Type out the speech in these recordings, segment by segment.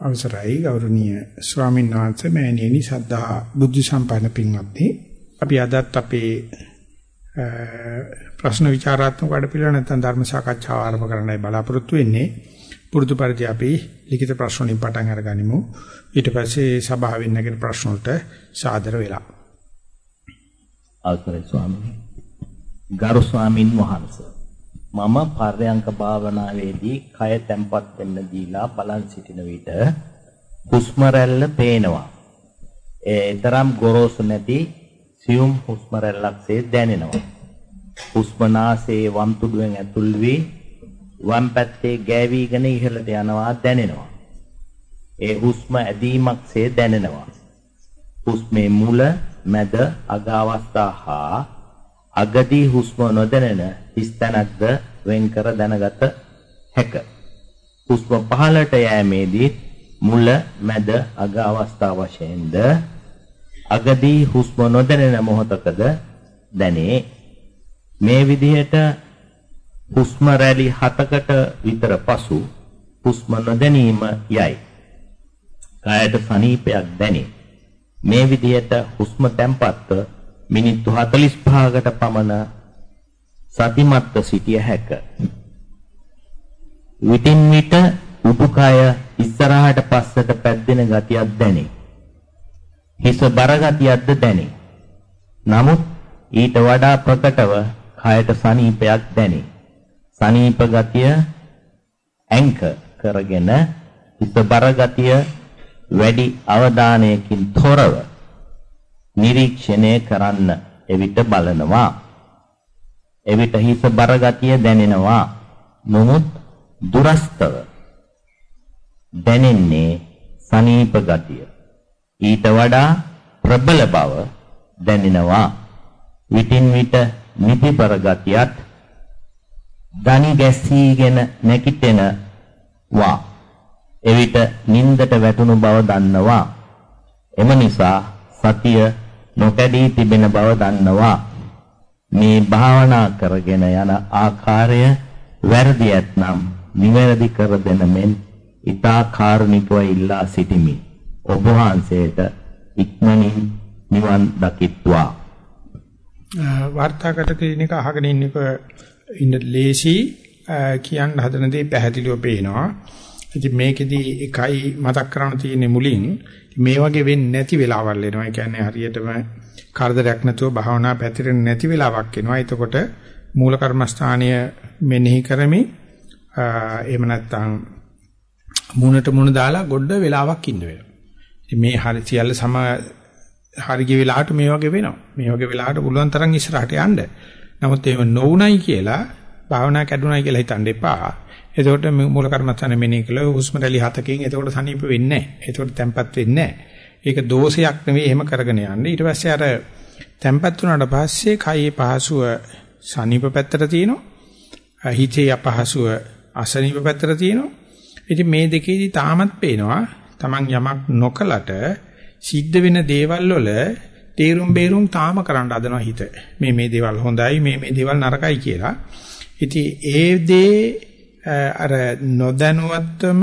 අවසරයි ගෞරවනීය ස්වාමීන් වහන්සේ. මෑණියනි සද්ධා බුද්ධ සම්පන්න පින්වත්නි අපි අදත් අපේ ප්‍රශ්න විචාරාත්මක වැඩපිළිවෙල නැත්නම් ධර්ම සාකච්ඡාව ආරම්භ කරන්නයි බලාපොරොත්තු වෙන්නේ. පුරුදු පරිදි අපි ලිඛිත ප්‍රශ්න වලින් පටන් අරගනිමු. ඊට පස්සේ සභාවෙන් නැගෙන ප්‍රශ්න වලට සාදර වෙලා. අවසරයි ස්වාමීනි. ගරු ස්වාමින් වහන්සේ. මම පර්යංක භාවනාවේදී කය තැම්පත් වෙන්න දීලා බලන් සිටින විට හුස්ම රැල්ල පේනවා. ඒ තරම් ගොරෝසු නැති සියුම් හුස්ම රැල්ලක්සේ දැනෙනවා. හුස්ම නාසයේ වම් තුඩුවෙන් ඇතුල් වී වම් පැත්තේ ගෑවිගෙන ඉහළට යනවා දැනෙනවා. ඒ හුස්ම ඇදීමක්සේ දැනෙනවා. හුස්මේ මුල, මැද, අග අවස්ථා හා අගදී හුස්ම නොදැනෙන හිස්තැනක්ද වෙන්කර දැනගත හැක. හුස්ම පහළට යෑමේදී මුල මැද අග අවස්ථා වශයෙන්ද අගදී හුස්ම නොදැනෙන මොහොතකද දැනේ. මේ විදිහට හුස්ම රැලි 7කට විතර පසු හුස්ම නොදැනීම යයි. කායට සනීපයක් දැනේ. මේ විදිහට හුස්ම තැම්පත්ව මිනිත්තු 45කට පමණ සතිමත්ව සිටිය හැක. විටින් විට උඩුකය ඉස්සරහට පස්සට පැද්දෙන ගතියක් දැනේ. හිස බර ගතියක්ද දැනේ. නමුත් ඊට වඩා ප්‍රකටව කයට සනීපයක් දැනේ. සනීප ගතිය ඇංක කරගෙන හිස බර ගතිය වැඩි අවධානයකින් තොරව නිරීක්ෂණය කරන්න එවිට බලනවා. එවිට හිස බර ගතිය දැනෙනවා. නමුත් දුරස්තව දැනෙන්නේ සනීප ගතිය. ඊට වඩා ප්‍රබල බව දැනෙනවා. විටින් විට නිදිබර ගතියත් දනි ගැස්සීගෙන නැකිටෙනවා. එවිට නින්දට වැටුණු බව දන්නවා. එම නිසා සතිය නොකඩී තිබෙන බව දන්නවා. මේ භාවනා කරගෙන යන ආකාරය වැරදි ඇතනම් නිවැරදි කර දෙන මෙන් ඊතා කාරුණිකව ඉල්ලා සිටිමි. ඔබ වහන්සේට ඉක්මනින් නිවන් දකිත්වා. වාර්තාකට කියන එක අහගෙන ඉන්නක ඉන්න ලේසි කියන්න හදන දේ පැහැදිලිව පේනවා. ඉතින් මේකෙදි එකයි මතක් කරන්න තියෙන්නේ මුලින් මේ වගේ වෙන්නේ නැති වෙලාවල් එනවා. ඒ කියන්නේ හරියටම කරදරයක් නැතුව භාවනා පැතිරෙන්නේ නැති වෙලාවක් එනවා. එතකොට මූල කර්මස්ථානීය මෙනෙහි කරමි. එහෙම නැත්නම් මුණට මුණ දාලා ගොඩ වෙලාවක් ඉන්න වෙනවා. මේ හරි සියල්ල සම හරිය වෙලාවට මේ වගේ වෙනවා. මේ වගේ වෙලාවට පුළුවන් තරම් ඉස්සරහට යන්න. නමුත් එහෙම නොවුණයි කියලා භාවනා කැඩුණයි කියලා හිතන්න එපා. එතකොට මූල කර්මස්ථාන මෙනෙහි කළා හුස්ම රැලි හතකින් එතකොට සනීප වෙන්නේ නැහැ. එතකොට තැම්පත් වෙන්නේ නැහැ. ඒක දෝෂයක් නෙවෙයි එහෙම කරගෙන යන්නේ. ඊට පස්සේ අර තැම්පත් වුණාට පස්සේ කයේ පහසුව සනීප පැත්තට තියෙනවා. හිතේ අපහසුව අසනීප පැත්තට තියෙනවා. ඉතින් මේ දෙකේදී තාමත් පේනවා Taman යමක් නොකලට සිද්ධ වෙන දේවල් වල තේරුම් බේරුම් තාම කරන්න හදනවා හිත. මේ මේ දේවල් හොඳයි මේ මේ දේවල් නරකයි කියලා. ඉතින් ඒ දේ අර නොදැනුවත්වම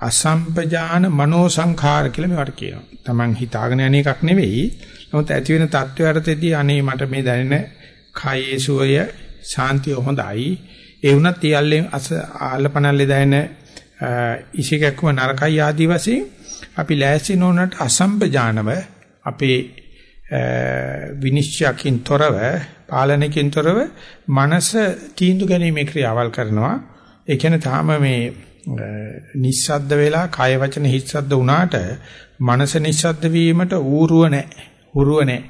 අසම්පජාන මනෝ සංඛාර කියලා මේවට කියනවා. Taman හිතාගෙන යන එකක් නෙවෙයි. නමුත් ඇති වෙන தත්වයටදී අනේ මට මේ දැනෙන කයේ සුවය ශාන්තිය හොඳයි. ඒ වුණත් ඊයල්ලේ ආලපනල්ලේ දැනෙන ඉසිකක්ම නරකයි ආදී වශයෙන් අපි ලෑස්ති නොවනට අසම්පජානව අපේ විනිශ්චයකින් තොරව පාලනකින් තොරව මනස තීන්දුව ගැනීමේ ක්‍රියාවල් කරනවා ඒ කියන්නේ තාම මේ නිස්සද්ද වෙලා කය වචන හිස්සද්ද වුණාට මනස නිස්සද්ද වීමට ඌරුව නැහැ. හුරුව නැහැ.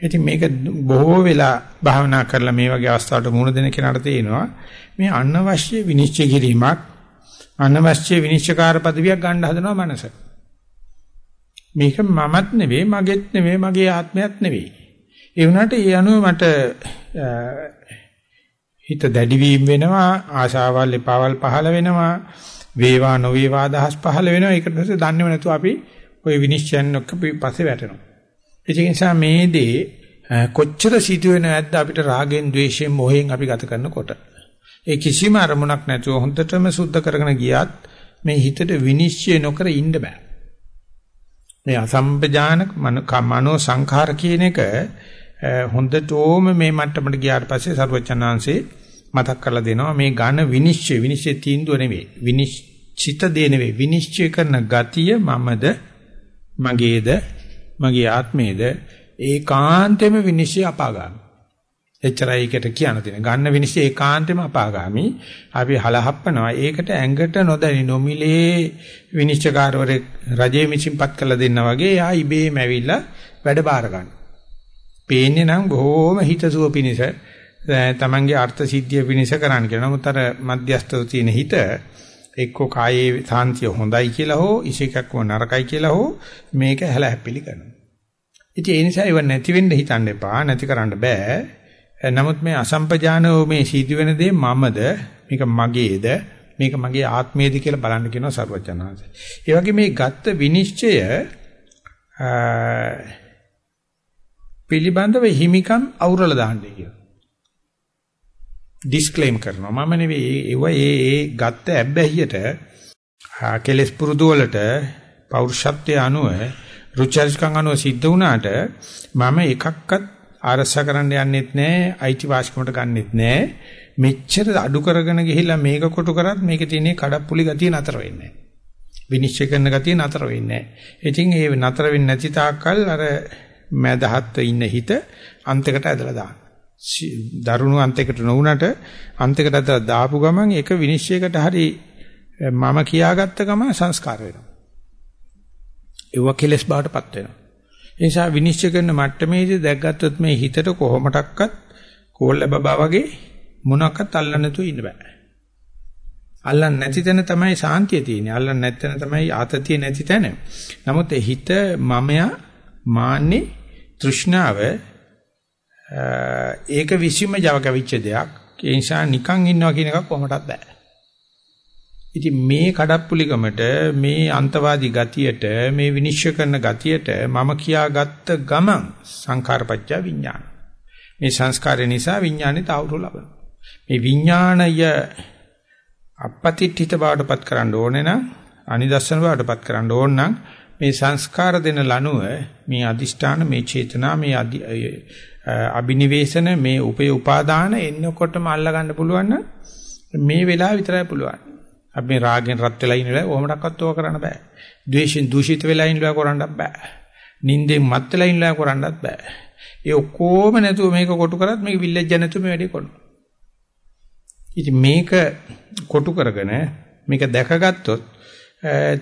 ඉතින් මේක බොහෝ වෙලා භාවනා කරලා මේ වගේ අවස්ථාවලට මුහුණ දෙන කෙනාට තේනවා මේ අනවශ්‍ය විනිශ්චය කිරීමක් අනවශ්‍ය විනිශ්චයකාර පදවියක් ගන්න හදනවා මනස. මේක මමත් නෙවෙයි මගේත් නෙවෙයි මගේ ආත්මයත් නෙවෙයි. ඒ වුණාට ඒ අනුව මට හිත දැඩිවීම වෙනවා ආශාවල් එපාවල් පහළ වෙනවා වේවා නොවේවා දහස් පහළ වෙනවා. ඒකට පස්සේ දන්නේව නැතුව අපි ওই විනිශ්චයන් ඔක්ක පස්සේ වැටෙනවා. ඒ නිසා මේ දේ කොච්චර සිදු වෙන නැද්ද අපිට රාගෙන් ద్వේෂයෙන් මොහෙන් අපි ගත කරනකොට? ඒ කිසිම අරමුණක් නැතුව හොඳටම සුද්ධ කරගෙන ගියත් මේ හිතට විනිශ්චය නොකර ඉන්න බෑ. මේ අසම්පජානක මනෝ සංඛාර කියන එක හොඳටම මේ මට්ටමට ගියාට පස්සේ සරුවචනාංශේ මතක් කරලා දෙනවා මේ ඝන විනිශ්චය විනිශ්චය තීන්දුව නෙවෙයි විනිශ්චිත දේ නෙවෙයි විනිශ්චය කරන ගතිය මමද මගේද මගේ ආත්මේද ඒකාන්තෙම විනිශ්චය අපාගාමී එච්චරයි ඒකට කියන්න තියෙන. ගන්න විනිශ්චය ඒකාන්තෙම අපාගාමි. අපි හලහප්පනවා. ඒකට ඇඟට නොදැනි නොමිලේ විනිශ්චයකාරවරේ රජයේ මිසින්පත් කළ දෙන්නා වගේ යා ඉබේම ඇවිල්ලා වැඩ බාර ගන්න. පේන්නේ නම් බොහොම හිතසුව පිනිස තමන්ගේ අර්ථ සිද්ධිය පිනිස කරන්න කියලා. නමුත් අර මධ්‍යස්ථව තියෙන හිත එක්කෝ කායේ සාන්තිය හොඳයි කියලා හෝ ඉසිකක්ව නරකයි කියලා හෝ මේක හැලහැප්පිලි කරනවා. ඉතින් ඒ නිසා ඉව නැති වෙන්න හිතන්න එපා. නැති කරන්න බෑ. නමුත් මේ අසම්පජානෝ මේ සිදුවෙන දේ මමද මේක මගේද මේක මගේ ආත්මයේද කියලා බලන්න කියනවා සර්වඥාන්සේ. ඒ වගේ මේ ගත්ත විනිශ්චය පිළිබඳව හිමිකම් අවුරලා දාන්නයි කියනවා. ඩිස්ක්ලේම් කරනවා. මම නෙවෙයි ඒව ඒ ඒ ගත්ත ඇබ්බැහියට කෙලස් පුරුදු වලට පෞරුෂත්වයේ අනුව රුචර්ජකම් අනුව සිද්ධ වුණාට මම එකක්වත් ආරක්ෂා කරන්න යන්නෙත් නැහැ, අයිති වාසිකමට ගන්නෙත් නැහැ. මෙච්චර අඩු කරගෙන ගිහිල්ලා මේක කොටු කරත් මේකේ තියෙන කඩප්පුලි ගතිය නතර වෙන්නේ නැහැ. විනිශ්චය කරන ගතිය නතර වෙන්නේ නැහැ. ඉතින් ඒ නතර වෙන්නේ නැති තාක්කල් අර මැදහත් ඉන්න හිත අන්තයකට ඇදලා දාන්න. දරුණු අන්තයකට නොවුනට අන්තයකට ඇදලා දාපු ගමන් ඒක විනිශ්චයකට හරි මම කියාගත්ත ගමන් සංස්කාර වෙනවා. ඒව කෙලස් බාටපත් වෙනවා. ඒ නිසා විනිශ්චය කරන මට්ටමේදී දැක්ගත්තොත් මේ හිතට කොහොමඩක්වත් කෝල්ල බබා වගේ මොනක්වත් අල්ලන්න නැතුව ඉන්න බෑ. අල්ලන්න නැති තැන තමයි සාන්තිය තියෙන්නේ. අල්ලන්න නැති තැන තමයි ආතතිය නැති තැන. නමුත් ඒ හිත මමයා මාන්නේ තෘෂ්ණාව ඒක විසීම Java කවිච්ච දෙයක්. ඒ නිසා නිකන් ඉන්නවා කියන එක කොහොමදත් බෑ. ඉතින් මේ කඩප්පුලිකමට මේ අන්තවාදී ගතියට මේ විනිශ්චය කරන ගතියට මම කියාගත්ත ගමන් සංඛාරපච්චය විඥාන. මේ සංස්කාරය නිසා විඥානේ තාවුරු ලබනවා. මේ විඥාණය අපපතිත්‍ිත බවටපත් කරන්න ඕනේ නම් අනිදස්සන බවටපත් කරන්න ඕන නම් මේ සංස්කාර දෙන ලනුව මේ අදිෂ්ඨාන මේ චේතනා මේ අබිනිවේෂණ මේ උපේ උපාදාන එන්නකොටම අල්ල ගන්න පුළුවන් මේ වෙලාව විතරයි පුළුවන්. අපි මේ රාගෙන් රත් වෙලා ඉන්න වෙලාව කොහොමඩක්වත් ඕක කරන්න බෑ. ද්වේෂෙන් දූෂිත වෙලා ඉන්න වෙලාව කරන්නත් බෑ. නින්දෙන් මත් වෙලා ඉන්න වෙලාව කරන්නත් බෑ. ඒ ඔක්කොම නැතුව මේක කොටු කරත් මේක විල්ලෙජ් නැතුව මේ වැඩේ කරනවා. ඉතින් මේක කොටු කරගෙන මේක දැකගත්තොත්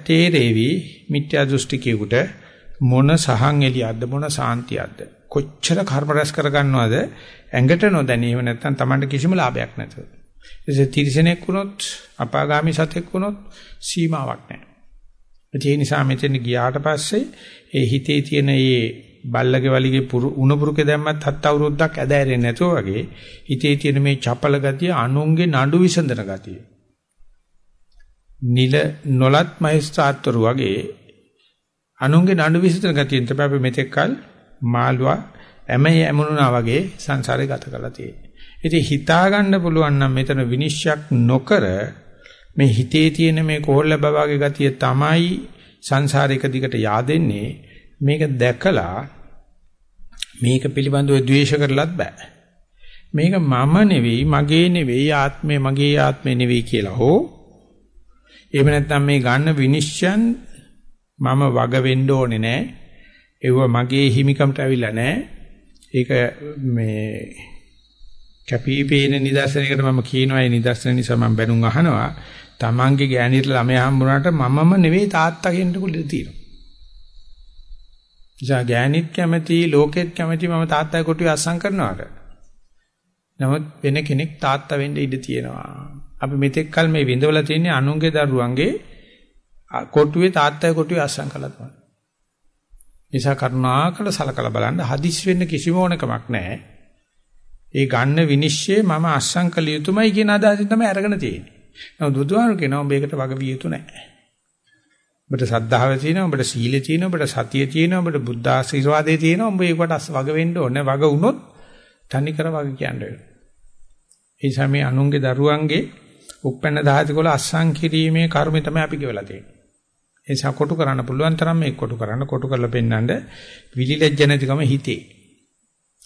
තේරෙවි මිත්‍යා දෘෂ්ටිකයෙකුට මොන සහන් එළියක්ද මොන සාන්තියක්ද කොච්චර කර්ම රැස් කරගන්නවද ඇඟට නොදැනීම නැත්නම් Tamanට කිසිම ලාභයක් නැතුව එසේ තිරිසනෙක් වුණොත් අපාගාමි සතෙක් වුණොත් සීමාවක් නැහැ. ඒ නිසා මෙතන ගියාට පස්සේ ඒ හිතේ තියෙන ඒ බල්ලගේ වලිගේ උණු පුරුකේ දැම්මත් හත් අවුරුද්දක් ඇදෑරෙන්නේ නැතුව වගේ හිතේ තියෙන මේ චපල ගතිය අනුන්ගේ නඩු විසඳන ගතිය. නිල නොලත් මහේස්ත්‍රාත්වරු වගේ අනුන්ගේ නඩු විසඳන ගතියෙන් තමයි අපි මෙතෙක්කල් මාළුවා ඇමේ ඇමුණා වගේ සංසාරේ ගත කරලා තියෙන්නේ. ඉතින් හිතා ගන්න පුළුවන් නම් මෙතන විනිශ්චයක් නොකර මේ හිතේ තියෙන මේ කොහොල්ල බබාගේ ගතිය තමයි සංසාරික දිගට yaadෙන්නේ මේක දැකලා මේක පිළිබඳව ද්වේෂ කරලත් බෑ මේක මම නෙවෙයි මගේ නෙවෙයි ආත්මේ මගේ ආත්මේ නෙවෙයි කියලා හෝ එහෙම නැත්නම් මේ ගන්න විනිශ්චයන් මම වග වෙන්න ඕනේ නෑ ඒව මගේ හිමිකමට ඇවිල්ලා නෑ ඒක මේ කැපිපේන නිදර්ශනයකට මම කියනවා ඒ නිදර්ශන නිසා මම බැනුම් අහනවා. Tamange ගෑණිට ළමයා හම්බුනාට මමම නෙවෙයි තාත්තා කෙනෙක් කුලේ තියෙනවා. ඉතින් ගෑණිත් කැමති ලෝකෙත් කැමති මම තාත්තයි කොටුවේ අස්සම් කරනවාට. නමුත් වෙන කෙනෙක් තාත්තා වෙන්න ඉඩ තියෙනවා. අපි මෙතෙක් කල මේ විඳවලා තියෙන්නේ අනුන්ගේ දරුවන්ගේ කොටුවේ තාත්තයි කොටුවේ අස්සම් කළා තමයි. නිසා කරුණාකර සලකලා බලන්න හදිස් වෙන්න කිසිම ඕනකමක් නැහැ. ඒ ගන්න විනිශ්චය මම අස්සම් කළ යුතුමයි කියන අදහසින් තමයි අරගෙන තියෙන්නේ. නමුත් බුදුහාමුදුරු කියනවා ඔබ ඒකට වග විය යුතු නැහැ. ඔබට සද්ධාව තියෙනවා, ඔබට සීලය තියෙනවා, ඔබට සතිය තියෙනවා, ඔබට බුද්ධ ආශිර්වාදය තියෙනවා. ඔබ ඒකට අස් වග වෙන්න ඕනේ. වග වුණොත් තනි කර වග කියන්න වෙනවා. ඒ නිසා මේ අනුන්ගේ දරුවන්ගේ උප්පන්න ධාතුකවල අස්සම් කිරීමේ කර්මය තමයි අපි කියවලා තියෙන්නේ. ඒ නිසා කොටු කරන්න පුළුවන් තරම් මේක කොටු කරන්න කොටු කරලා පෙන්නඳ විලිලැජ්ජ නැතිකම හිතේ.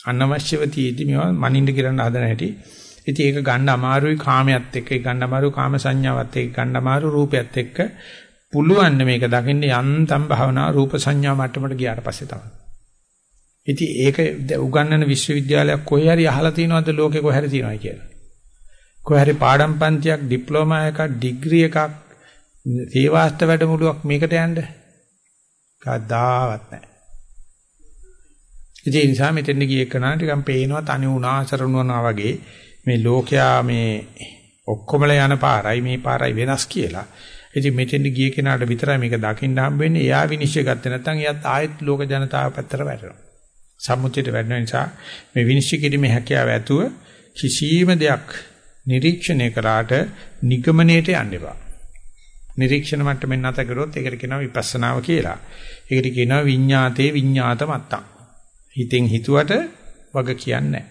අනවශ්‍යව තියේදී මේවා මනින්න කියලා හදන හැටි. ඉතින් ඒක ගන්න අමාරුයි කාමයට එක්ක, ගන්න අමාරු කාම සංඥාවත් එක්ක, ගන්න අමාරු රූපයත් එක්ක පුළුවන් මේක දකින්න යන්තම් භාවනා රූප සංඥා මට්ටමට ගියාට පස්සේ තමයි. ඉතින් ඒක උගන්වන විශ්වවිද්‍යාලයක් කොහේ හරි අහලා තියෙනවද ලෝකේ කොහේ හරි තියෙනවයි කියලා. කොහේ හරි පාඩම් පන්තියක් ඩිප්ලෝමා එකක් ඩිග්‍රී එකක් සේවාස්ත වැඩමුළුවක් මේකට යන්න කවදාවත් නැහැ. ඒ නිසා මෙතෙන් ගියේ කනා ටිකක් පේනවා තනි වුණා අසරණුවනා වගේ මේ ලෝකයා මේ ඔක්කොමල යන පාරයි මේ පාරයි වෙනස් කියලා. ඉතින් මෙතෙන් ගිය කෙනාට විතරයි මේක දකින්න හම්බ වෙන්නේ. එයා විනිශ්චය ගත්තේ නැත්නම් එයාත් ආයෙත් ලෝක ජනතාව පැත්තට වැටෙනවා. සම්මුතියට වැටෙන නිසා මේ විනිශ්චය කිරීමේ හැකියාව ඇතුව කිසියම් දෙයක් නිරීක්ෂණය කරාට නිගමනයට යන්න එපා. නිරීක්ෂණ මට්ටමින් නැත කරොත් ඒකට කියනවා විපස්සනාව කියලා. ඒකට කියනවා විඤ්ඤාතේ විඤ්ඤාත මත්තම්. හිතෙන් හිතුවට වග කියන්නේ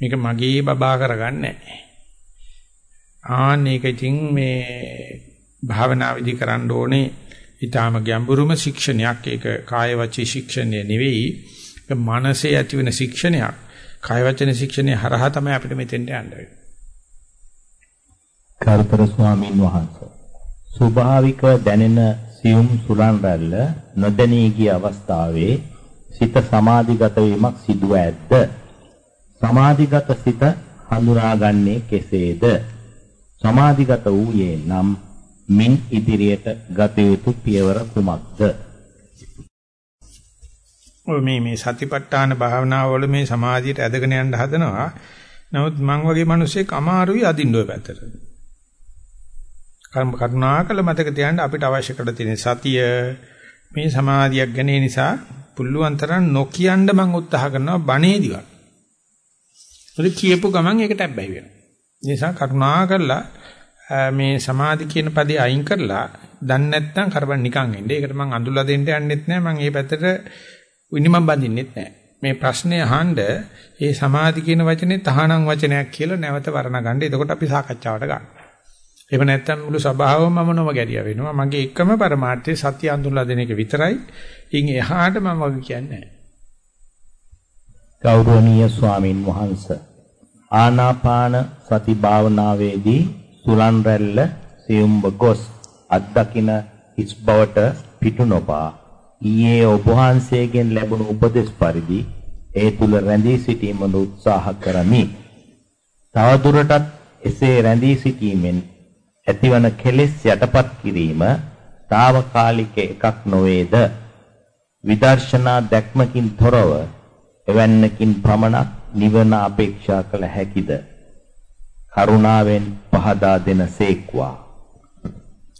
මේක මගේ බබා කරගන්නේ ආන්න ඒක ඉතින් මේ භාවනා විදි කරන්න ඕනේ ඊටාම ගැඹුරුම ශික්ෂණයක් ඒක කාය වචී ශික්ෂණය නෙවෙයි ඒක මනසේ ඇතිවෙන ශික්ෂණයක් කාය වචන ශික්ෂණය හරහා තමයි අපිට මෙතෙන්ට යන්න වෙන්නේ. කර්තර ස්වාමීන් වහන්සේ ස්වභාවික දැනෙන සියුම් සුලන් රැල්ල නොදැනී ගිය අවස්ථාවේ සිත සමාධිගත වීමක් සිදුව ඇද්ද? සමාධිගත සිත හඳුනාගන්නේ කෙසේද? සමාධිගත වූයේ නම් මින් ඉදිරියට ගත යුතු පියවර කුමක්ද? ඔය මේ මේ සතිපට්ඨාන භාවනාව වල මේ සමාධියට ඇදගෙන යන්න හදනවා. නමුත් මං වගේ මිනිස්සෙක් අමාරුයි අදින්න ඔය පැත්තට. කර්ම කරුණාකල මතක තියාගන්න අපිට අවශ්‍ය කරලා තියෙන සතිය මේ සමාධියක් ගැන නිසා පුළුවන් තරම් නොකියන්න මං උත්සාහ කරනවා බණේදිවත්. මොකද කියපු ගමන් ඒකට ඇබ්බැහි වෙනවා. ඒ නිසා කරුණාකරලා මේ සමාධි කියන පදේ අයින් කරලා දන්නේ නැත්නම් කරබන් නිකන් එන්නේ. ඒකට මං අඳුල්ලා දෙන්න යන්නෙත් නැහැ. මං මේ පැත්තට විනිමම් බඳින්නෙත් නැහැ. මේ ප්‍රශ්නේ අහන්න ඒ සමාධි කියන වචනේ තහනම් වචනයක් කියලා නැවත වර්ණ ගන්න. එතකොට අපි සාකච්ඡාවට ගන්න. එහෙම නැත්නම් මුළු සභාවම මම නොම ගැරිය වෙනවා. මගේ එකම પરමාර්ථය සත්‍ය අඳුල්ලා දෙන එක විතරයි. ඉන් එහාට මම වගේ කියන්නේ නැහැ. ගෞරවනීය ස්වාමින් වහන්සේ ආනාපාන සති භාවනාවේදී සුලන් රැල්ල සියුම්බ ගොස් අත්දකින හිස් බවට පිටු නොපා ඊයේ ඔබ වහන්සේගෙන් ලැබුණු උපදෙස් පරිදි ඒ තුල රැඳී සිටීමට උත්සාහ කරමි. තවදුරටත් එසේ රැඳී සිටීමෙන් ඇතිවන කෙලෙස් යටපත් කිරීම తాවකාලික එකක් නොවේද? විදර්ශනා දැක්මකින් තොරව එවන්නකින් පමණක් නිවන අපේක්ෂා කළ හැකිද? කරුණාවෙන් පහදා දෙන සේක්වා.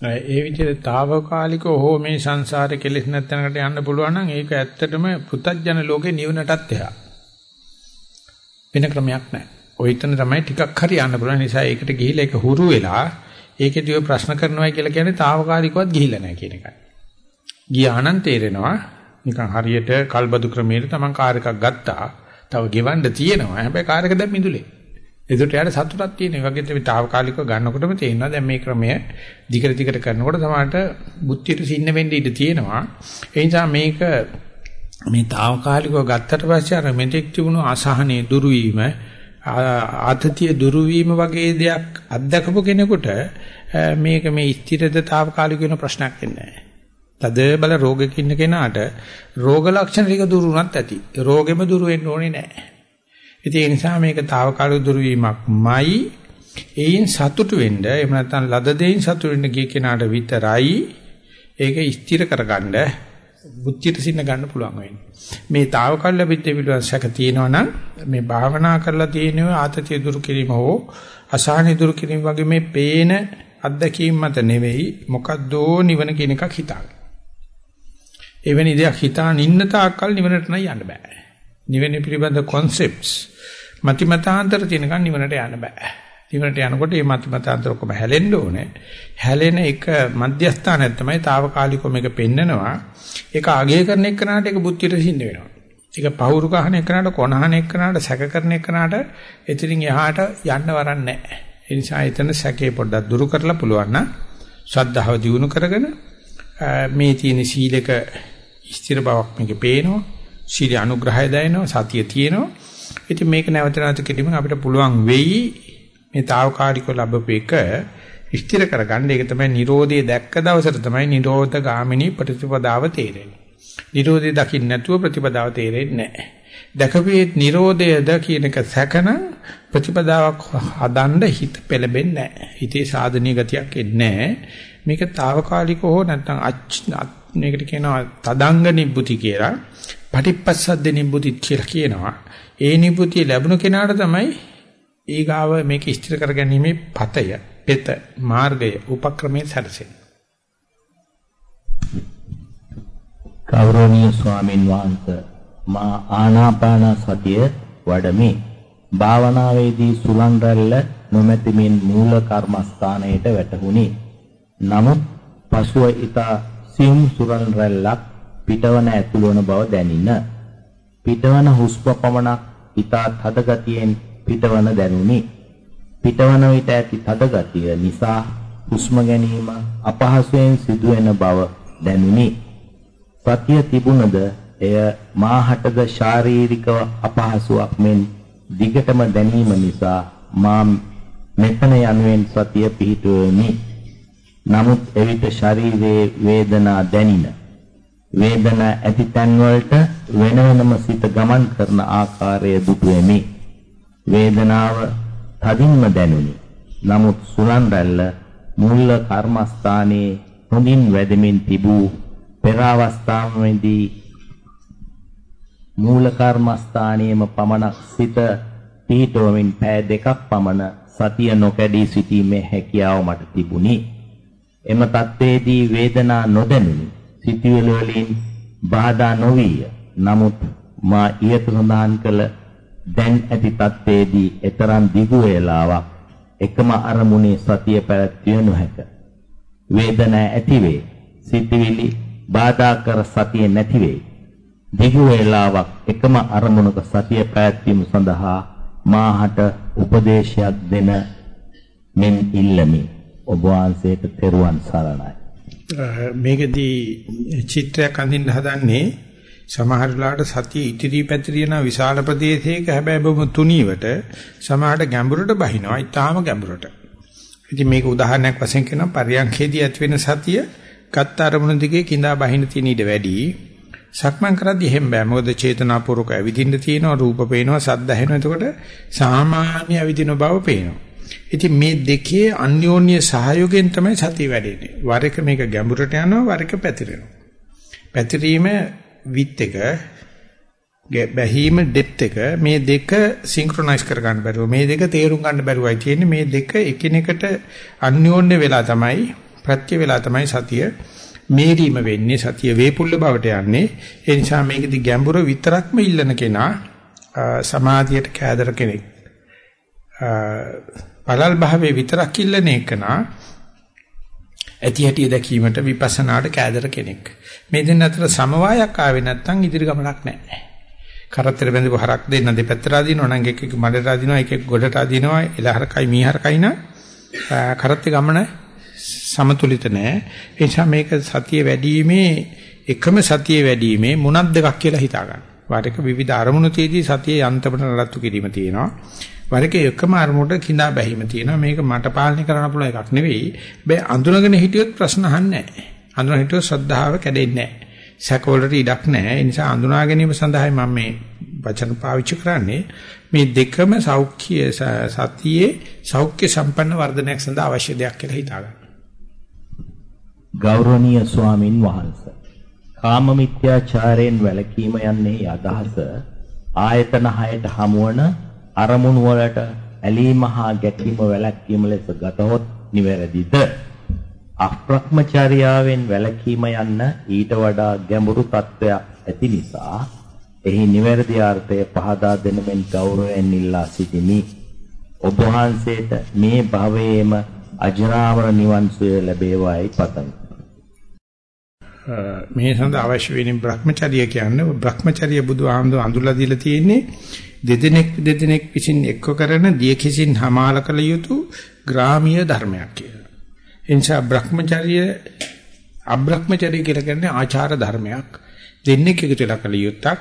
ඒ විදිහට తాවකාලිකව හෝ මේ සංසාරේ කෙලෙස් නැත්නම්කට යන්න පුළුවන් නම් ඒක ඇත්තටම පුතත්ජන ලෝකේ නිවනටත් එහා. වෙන ක්‍රමයක් නැහැ. ඔය හිතන තමයි ටිකක් හරි යන්න පුළුවන් නිසා ඒකට ගිහිල්ලා ඒක හුරු වෙලා ඒකෙදී ඔය ප්‍රශ්න කරනවා කියලා කියන්නේ తాවකාලිකවත් ගිහිල්ලා නැහැ කියන එකයි. ගියා නම් තේරෙනවා නිකන් හරියට කල්බදු ක්‍රමයේ තමන් කාර් එකක් ගත්තා. තව ගෙවන්න තියෙනවා. හැබැයි කාර් එක දැන් මිදුලේ. ඒකට යාට සතුටක් තියෙන. ඒ වගේ මේ తాවකාලිකව ගන්නකොටම තේරෙනවා දැන් මේ ක්‍රමය දිගට දිගට කරනකොට තමයි බුද්ධියට සින්න වෙන්න ඉඩ තියෙනවා. ඒ නිසා මේක මේ తాවකාලිකව ගත්තට පස්සේ අර මෙතෙක් තිබුණු අසහනේ දුරු වීම ආතතිය දුරු වීම වගේ දෙයක් අත්දකපු කෙනෙකුට මේක මේ ස්ථිරද తాවකාලික වෙන ප්‍රශ්නයක් වෙන්නේ නැහැ. තද බල රෝගයක ඉන්න කෙනාට රෝග ලක්ෂණ ටික දුරු වුණත් ඇති. රෝගෙම දුරු වෙන්න ඕනේ නැහැ. ඉතින් ඒ නිසා මේක తాවකාලික දුරු වීමක්මයි ඒයින් සතුටු වෙන්න එහෙම නැත්නම් ලද දෙයින් සතුටු වෙන්න ගිය කෙනාට විතරයි ඒක ස්ථිර කරගන්න බුද්ධියට සින්න ගන්න පුළුවන් වෙන්නේ. මේ తాවකාලික ලැබිච්ච පිළිවෙල සැක තියෙනවා නම් මේ භාවනා කරලා තියෙන ආතතිය දුරු කිරීම හෝ අසහනෙ දුරු කිරීම වගේ මේ පේන අත්දැකීම් මත නෙවෙයි මොකද්දෝ නිවන කියන එකක් හිතාගන්න. එවැනි දෙයක් හිතාන ඉන්න තාක්කල් නිවනට නම් යන්න බෑ. නිවන පිළිබඳ concepts මතිමතාන්තර තියෙනකන් නිවනට යන්න බෑ. නිවනට යනකොට මේ මතිමතාන්තර ඔක්කොම හැලෙන්න ඕනේ. හැලෙන එක මධ්‍යස්ථානයක් තමයි తాවකාලිකව මේක පෙන්නනවා. ඒක අගය කරන එකනට ඒක බුද්ධියට සින්න වෙනවා. ඒක පහුරු කහන එකනට කොනහන එකනට සැක කරන එකනට එතනින් එහාට යන්න වරන්නේ නැහැ. ඒ නිසා එතන සැකේ පොඩ්ඩක් දුරු කරලා පුළුවන් නම් ශ්‍රද්ධාව දියුණු කරගෙන මේ තියෙන සීලක ස්ථිර බවක් මේකේ පේනවා. සීල අනුග්‍රහය දැනෙනවා. සතිය තියෙනවා. ඉතින් මේක නැවත නැවත කිරීමෙන් අපිට පුළුවන් වෙයි මේ తాවකාලිකව ලැබපු එක ස්ථිර කරගන්න. ඒක තමයි Nirodhe දැක්ක දවසට තමයි Nirodha ගාමිනී ප්‍රතිපදාව තේරෙන්නේ. Nirodhe දකින්න නැතුව ප්‍රතිපදාව තේරෙන්නේ නැහැ. දැකපේ Nirodheයද කියන එක සැකන ප්‍රතිපදාවක් හදන්න හිත පෙළඹෙන්නේ නැහැ. හිතේ සාධනීය ගතියක් එන්නේ නැහැ. මේක తాවකාලිකව හෝ නැත්නම් මේකට කියනවා තදංග නිබ්බුති කියලා. පටිපස්සද්ද නිබ්බුති කියලා කියනවා. ඒ නිබ්බුතිය ලැබුණු කෙනාට තමයි ඊගාව මේක ස්ථිර කරගැනීමේ පතය, පෙත, මාර්ගය, උපක්‍රමයේ සැරසෙන්නේ. ගෞරවනීය ස්වාමින් වහන්සේ මා ආනාපාන සතිය වඩමි. භාවනාවේදී සුලං රැල්ල නොමැතිමින් මූල කර්මස්ථානයට වැටහුණි. නමුත් පසුව ඊට සිම් සුරන් රැල්ලක් පිටවන ඇතුළු බව දැනින. පිටවන හුස්ම පමණක් ඊට තද ගතියෙන් පිටවන දැනුනි. පිටවන විට ඇති තද ගතිය නිසා හුස්ම ගැනීම අපහසුයෙන් සිදුවෙන බව දැනුනි. සතිය තිබුණද එය මාහටද ශාරීරික අපහසුයක් මෙන් දිගටම දැනීම නිසා මා මෙතන යනුවෙන් සතිය පිහිටුවෙමි. නමුත් එවිට ශරීරයේ වේදනා දැනින. වේදනා ඇති තැන් වලට වෙන වෙනම සිත ගමන් කරන ආකාරය දුටුවෙමි. වේදනාව තදින්ම දැනුනි. නමුත් සුලන් රැල්ල මූල කර්මස්ථානයේ හොඳින් වැදෙමින් තිබූ පෙර අවස්ථාවේදී මූල කර්මස්ථානයේම පමණක් සිත පිහිටවමින් පෑ දෙකක් පමණ සතිය නොකැඩී සිටීමේ හැකියාව මට තිබුණි. එම තත්ත්වයේදී වේදනා නොදැනුනි. සිටිවිලි වලින් බාධා නොවිය. නමුත් මා ඊට සඳහන් කළ දැන් ඇති තත්ත්වයේදී ඊතරම් දිගු වේලාවක් එකම අරමුණේ සතිය පැවැත්විය නොහැක. වේදනා ඇතිවේ. සිටිවිලි බාධා කර සතිය නැති වේ. දිගු වේලාවක් එකම අරමුණක සතිය පැවැත්වීම සඳහා මාහට උපදේශයක් දෙන මෙන් ඉල්ලමි. ඔබ වහන්සේට තෙරුවන් සරණයි. මේකදී චිත්‍රයක් අඳින්න හදන්නේ සමහර වෙලාවට සතිය ඉදිරි පැතිරියන විශාල ප්‍රදේශයක හැබැයි බොහොම තුනීවට සමහරට ගැඹුරට බහිනවා ඊටාම ගැඹුරට. ඉතින් මේක උදාහරණයක් වශයෙන් කියනවා පරියන්ඛේදී ඇති වෙන සතිය ගත්ත අරමුණ දිගේ කිඳා බහින තියෙන ඊට වැඩි. සක්මන් කරද්දී එහෙම බෑ. මොකද චේතනාපූර්වක ඇවිදින්න තියෙනවා රූප පේනවා සද්ද ඇහෙනවා. එතකොට සාමාන්‍ය ඇවිදින බව පේනවා. ඉතින් මේ දෙකේ අන්‍යෝන්‍ය සහයෝගයෙන් තමයි සතිය වැඩෙන්නේ. වර එක මේක ගැඹුරට යනවා වර එක පැතිරෙනවා. පැතිරීම විත් එක බැහිම ඩෙප්ත් එක මේ දෙක සින්ක්‍රොනයිස් කර ගන්න බැරුව මේ දෙක තේරුම් ගන්න බැරුවයි තියෙන්නේ. මේ දෙක එකිනෙකට අන්‍යෝන්‍ය වෙලා තමයි ප්‍රත්‍ය වෙලා තමයි සතිය මේරීම වෙන්නේ සතිය වේපුල්ල බවට යන්නේ. ඒ නිසා මේකෙදි ගැඹුර විතරක්ම ඉල්ලන කෙනා සමාධියට කෑදර කෙනෙක් පළල් භාවයේ විතරක් ඉල්ලන එකනා ඇති හැටි දැකීමට විපස්සනාට කෑදර කෙනෙක් මේ දෙන්න අතර සමவாயයක් ආවේ නැත්නම් ඉදිරි ගමනක් නැහැ කරත්තර බැඳපු හරක් දෙන්න දෙපැත්තට අදිනවා නම් එක එක මඩට අදිනවා එක එක ගොඩට අදිනවා එලහරකයි මීහරකයි නා කරත්තේ ගමන සමතුලිත නැහැ. ඒ නිසා මේක සතිය වැඩිීමේ එකම සතිය වැඩිීමේ මුණක් දෙකක් කියලා හිතා ගන්න. වාරක විවිධ අරමුණු තියදී සතිය යන්තමට නඩත්තු කිරීම තියෙනවා. වරක එකම අරමුණට කිඳා බැහිම තියෙනවා. මේක මට පාලනය කරන්න පුළුවන් එකක් නෙවෙයි. බෑ අඳුනගෙන හිටියොත් ප්‍රශ්න අහන්නේ නැහැ. අඳුනගෙන හිටියොත් ශ්‍රද්ධාව කැඩෙන්නේ නැහැ. සැකවලට ඉඩක් නැහැ. ඒ නිසා අඳුනා ගැනීම සඳහායි මම මේ වචන පාවිච්චි කරන්නේ. මේ දෙකම සෞඛ්‍ය සතියේ සෞඛ්‍ය සම්පන්න වර්ධනයක් සඳහා අවශ්‍ය දෙයක් කියලා හිතා ගන්න. ගෞරවනීය ස්වාමින් වහන්සේ කාම මිත්‍යාචාරයෙන් වැළකීම යන්නේ අදහස ආයතන හයට හමුවන අරමුණු වලට ඇලීම හා ගැටීම වැළැක්වීම ලෙස ගතහොත් නිවැරදිද? අප්‍රක්‍මචාරියාවෙන් වැළකීම යන්න ඊට වඩා ගැඹුරු තත්වයක් ඇති නිසා එහි නිවැරදි අර්ථය පහදා දෙන මෙන් ගෞරවයෙන් ඉල්ලා සිටිමි. ඔබ වහන්සේට මේ භවයේම අජරාමර නිවන් සුවය ලැබේවායි පතමි. මේ සඳහා අවශ්‍ය වෙන Brahmacharya කියන්නේ Brahmacharya බුදුහාමුදුර අඳුල්ලා දීලා තියෙන්නේ දෙදෙනෙක් දෙදෙනෙක් විසින් එක්ව කරන දිය කිසින් හමාල කළ යුතු ග්‍රාමීය ධර්මයක් කියලා. එනිසා Brahmacharya අබ්‍රහ්මචර්ය කියලා කියන්නේ ආචාර ධර්මයක්. දෙන්නෙක් එකතු වෙලා කළ යුත්තක්.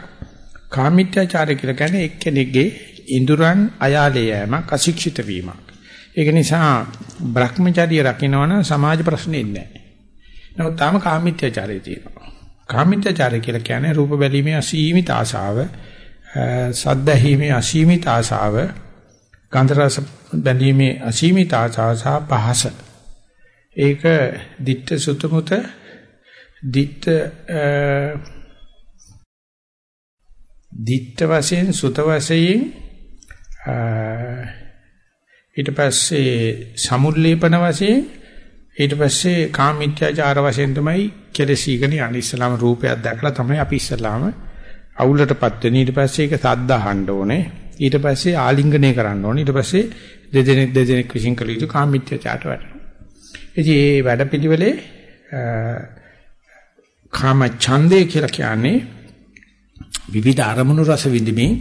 කාමීත්‍යාචාරය කියලා කියන්නේ එක්කෙනෙක්ගේ ඉඳුරන් අයාලේ යෑමක් අශික්ෂිත වීමක්. ඒක නිසා Brahmacharya රකින්නවනම් සමාජ ප්‍රශ්නේ ඉන්නේ නැහැ. නමුත් තාම කාමීත්‍යචාරය තියෙනවා. කාමීත්‍යචාරය කියලා කියන්නේ රූප බැලීමේ අසීමිත ආශාව, සද්ද ඇහිීමේ අසීමිත ආශාව, ගන්ධ රස බැලීමේ අසීමිත ආශාව සහ පහස. ඒක ditta sutumuත ditta ditta වශයෙන් සුත වශයෙන් ඊට පස්සේ සමුල්ලේපන වශයෙන් ඊට පස්සේ කාමීත්‍යාචාර වශයෙන් තමයි කෙලසීගෙන යන්නේ ඉස්ලාම රූපයක් දැකලා තමයි අපි ඉස්ලාම අවුලටපත් වෙන්නේ ඊට පස්සේ ඒක සද්ද අහන්න ඕනේ ඊට පස්සේ ආලිංගනය කරන්න ඕනේ ඊට පස්සේ දෙදෙනෙක් දෙදෙනෙක් විසින් කළ යුතු කාමීත්‍යාචාරට වැටෙනවා ඉතින් මේ වැඩපිළිවෙලේ කාම ඡන්දේ කියලා කියන්නේ විවිධ අරමුණු රස විඳින්මින්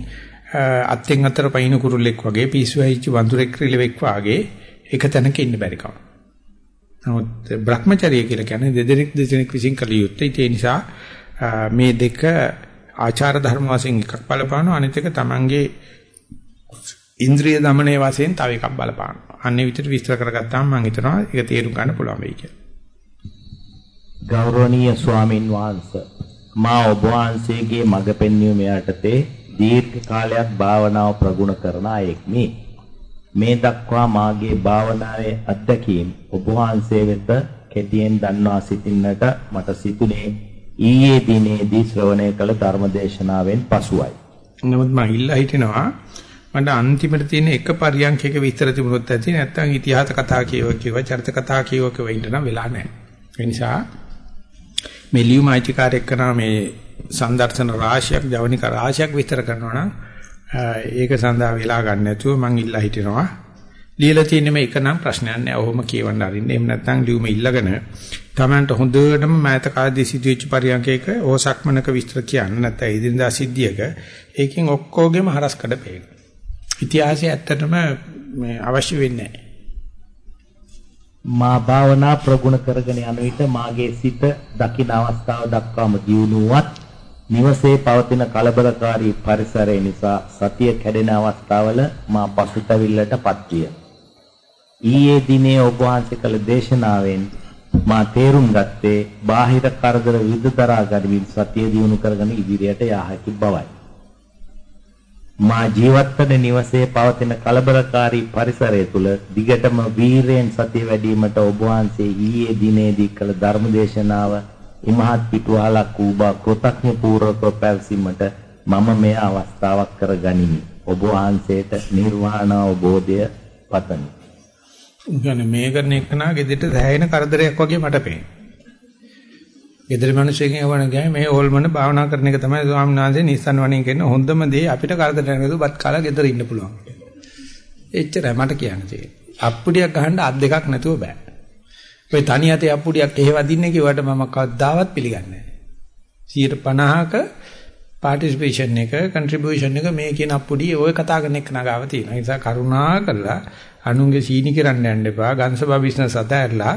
අත්ෙන් අතර පයින් කුරුල්ලෙක් වගේ පිස්සු වෙයිච්ච වඳුරෙක් රිලෙවෙක් වගේ එක තැනක ඉන්න බැරි කම. නමුත් Brahmacharya කියලා කියන්නේ දෙදෙනෙක් දෙදෙනෙක් විසින් කළ යුත්තේ. ඒ නිසා මේ දෙක ආචාර ධර්ම වශයෙන් එකක් බලපානවා අනිත් එක තමන්ගේ ඉන්ද්‍රිය দমনයේ වශයෙන් තව එකක් බලපානවා. අන්නේ විතර විස්තර කරගත්තාම මම හිතනවා ඒක තේරුම් ගන්න පුළුවන් වෙයි කියලා. ගෞරවනීය ස්වාමින් වහන්සේ මා ඔබ වහන්සේගේ මඟ පෙන්වීම යටතේ දීර්ඝ කාලයක් භාවනාව ප්‍රගුණ කරන අයෙක්මි. මේ දක්වා මාගේ භාවනාවේ අත්දැකීම් ඔබ වහන්සේ වෙත කෙටියෙන් දන්වා සිටින්නට මට සිතුනේ ඊයේ දිනේදී ශ්‍රවණය කළ ධර්මදේශනාවෙන් පසුයි. නමුත් මම ඉල්ලා හිටිනවා මට අන්තිමට තියෙන එක පරියන්කයක විස්තර තිබුණොත් ඇති නැත්නම් ඉතිහාස කතා කියව කියව චරිත කතා කියව කියව ඉන්න නම් වෙලා නැහැ. ඒ නිසා මේ ලියුම අයිතිකාරයක් කරන මේ සංදර්ශන රාශියක් ජවනික රාශියක් විස්තර කරනවා නම් ඒක සඳහා වෙලා ගන්න නැතුව මං ඉල්ලා හිටිනවා. ලියලා තියෙන මේ එක නම් ප්‍රශ්නයක් නෑ. ඔහොම කියවන්න අරින්න. එහෙම නැත්නම් ලියුම ඉල්ලගෙන Tamanට හොඳටම මෑත කාලේදී සිදුවෙච්ච පරියන්කයක ඕසක්මනක විස්තර කියන්න නැත්නම් ඉදින්දා සිද්ධියක ඒකෙන් ඔක්කොගෙම හරස් කඩ පේන. ඉතිහාසය ඇත්තටම මේ අවශ්‍ය වෙන්නේ නැහැ. මා භාවනා ප්‍රගුණ කරගෙන යන විට මාගේ සිත දකින අවස්ථාව දක්වාම දියුණුවත් නිවසේ පවතින කලබලකාරී පරිසරය නිසා සතිය කැඩෙන අවස්ථාවල මා පසුතැවිල්ලටපත් විය. ඊයේ දිනේ ඔබ වහන්සේ කළ දේශනාවෙන් මා තේරුම් ගත්තේ බාහිර කරදර විවිධ දරා ගනිමින් සතිය දියුණු කරගෙන ඉදිරියට යා හැකි බවයි. මා ජීවත් වන නිවසේ පවතින කලබලකාරී පරිසරය තුල දිගටම වීරයෙන් සතිය වැඩිවීමට ඔබ වහන්සේ ඊයේ දිනේදී කළ ධර්මදේශනාව ඉමහත් පිටුවහලක් වූ බව කෘතඥ පූර්වකව පැවසීමට මම මේ අවස්ථාවක් කර ගනිමි. ඔබ වහන්සේට නිර්වාණ අවබෝධය පතමි. කියන්නේ මේ කරන එකනා ගෙදරට දැහැෙන කරදරයක් වගේ මට පේනවා. ගෙදර මිනිස්සුකින් වණ ගියාම මේ ඕල්මන භාවනා කරන එක තමයි ස්වාමීන් වහන්සේ නිස්සන් වණින් කියන හොඳම දේ අපිට කරදරයක් නැතුව බත් කාලා ගෙදර ඉන්න පුළුවන්. එච්චරයි මට කියන්න තියෙන්නේ. අප්පුඩියක් ගහන්න අත් දෙකක් නැතුව බෑ. ඔය තනි අතේ අප්පුඩියක් එහෙ වදින්න කිව්වට මම කවදාවත් පිළිගන්නේ නැහැ. 50ක පාටිසිපේෂන් එක කන්ට්‍රිබියුෂන් එක මේ කියන අප්පුඩිය ඔය කතා කරන එක නගාව තියෙනවා. ඒ නිසා කරුණා කරලා අනුන්ගේ සීනි කරන්න යන්න එපා. ගන්සබා බිස්නස් අතහැරලා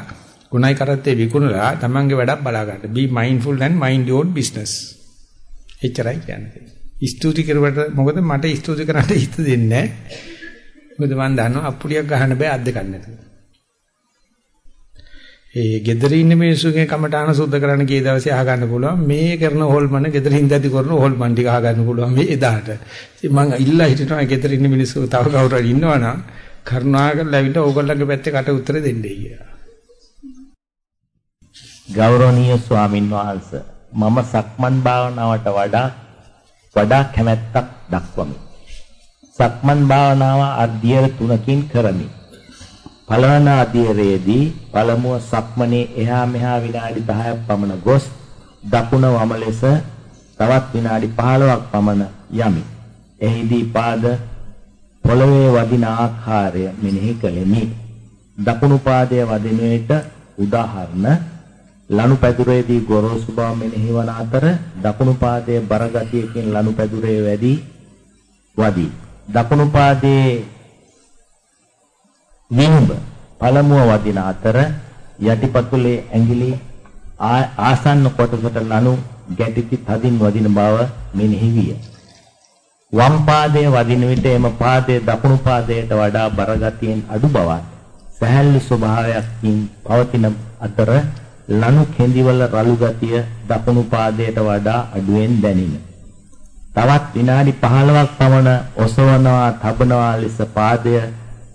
ගුණයි කරත්තේ විකුණලා තමන්ගේ වැඩක් බලා ගන්න. be mindful and mind your business. එච්චරයි කියන්නේ. ස්තුති කරුවට මොකද මට ස්තුති කරන්න හිත දෙන්නේ නැහැ. මොකද මම දන්නවා අප්පුඩියක් ගහන්න බෑ අද්ද ගන්න නැතුව. ඒ gedare ඉන්න මිනිස්සුගේ කමටහන සුද්ධ කරන්න කී දවසේ අහගන්න පුළුවන් මේ කරන හොල්මන gedare ඉඳදී කරන හොල්මන් ටික අහගන්න පුළුවන් මේ එදාට. ඉතින් මම ඉල්ලා හිටිනවා gedare ඉන්න මිනිස්සු තව කවුරු හරි ඉන්නවනම් කරුණාකරලා ඇවිල්ලා ඕගොල්ලන්ගේ පැත්තේ කට උත්තර දෙන්නයි කියලා. ගෞරවනීය ස්වාමින් වහන්සේ මම සක්මන් භාවනාවට වඩා වඩා කැමැත්තක් දක්වමි. සක්මන් භාවනාව අධ්‍යයන තුනකින් කරමි. පළවන අධීරයේදී පළමුව සක්මනේ එහා මෙහා විනාඩි 10ක් පමණ ගොස් දකුණ වම ලෙස තවත් විනාඩි 15ක් පමණ යමි. එහිදී පාද පොළවේ වදින ආකාරය මෙනෙහි කළෙමි. දකුණු පාදයේ වදින විට උදාහරණ ලනුපැදුරේදී ගොරෝසු බව මෙනෙහි වන අතර දකුණු පාදයේ බර ගතියකින් ලනුපැදුරේ වැඩි වදී. දකුණු පාදයේ විඹ පළමුව වදින අතර යටිපතුලේ ඇඟිලි ආසන්න කොටසට ලනු ගැටිති තදින් වදින බව මෙනෙහි විය. වම් පාදයේ වදින විට එම පාදයේ දකුණු පාදයට වඩා බරගතියෙන් අඩු බවත් සහැල්ලු ස්වභාවයකින් පවතින අතර ලනු කෙඳිවල රළු ගතිය දකුණු පාදයට වඩා අඩුවෙන් දැනින. තවත් විනාඩි 15ක් පමණ ඔසවනවා තබනවා ලෙස පාදය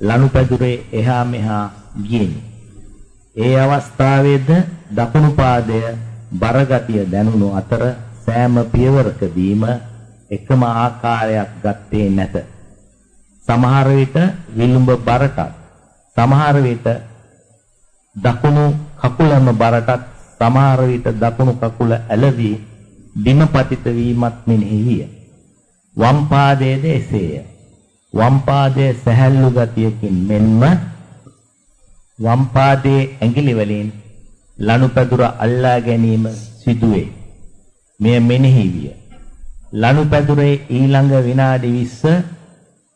ලනුපැදුරේ එහා මෙහා ගියේනි. ඒ අවස්ථාවේද දකුණු පාදය බරගතිය දැනුණු අතර සෑම පියවරකදීම එකම ආකාරයක් ගත්තේ නැත. සමහර විට විලුඹ බරටත් සමහර විට දකුණු කකුලම බරටත් සමහර විට දකුණු කකුල ඇලවි බිම පතිත වීමත් මෙනෙහි විය. වම් පාදයේද එසේය. වම් පාදයේ සැහැල්ලු ගතියකින් මෙන්ම වම් පාදයේ ඇඟිලි වලින් ලනුපැදුර අල්ලා ගැනීම සිදුවේ. මෙය මෙනෙහි විය. ලනුපැදුරේ ඊළඟ විනාඩි 20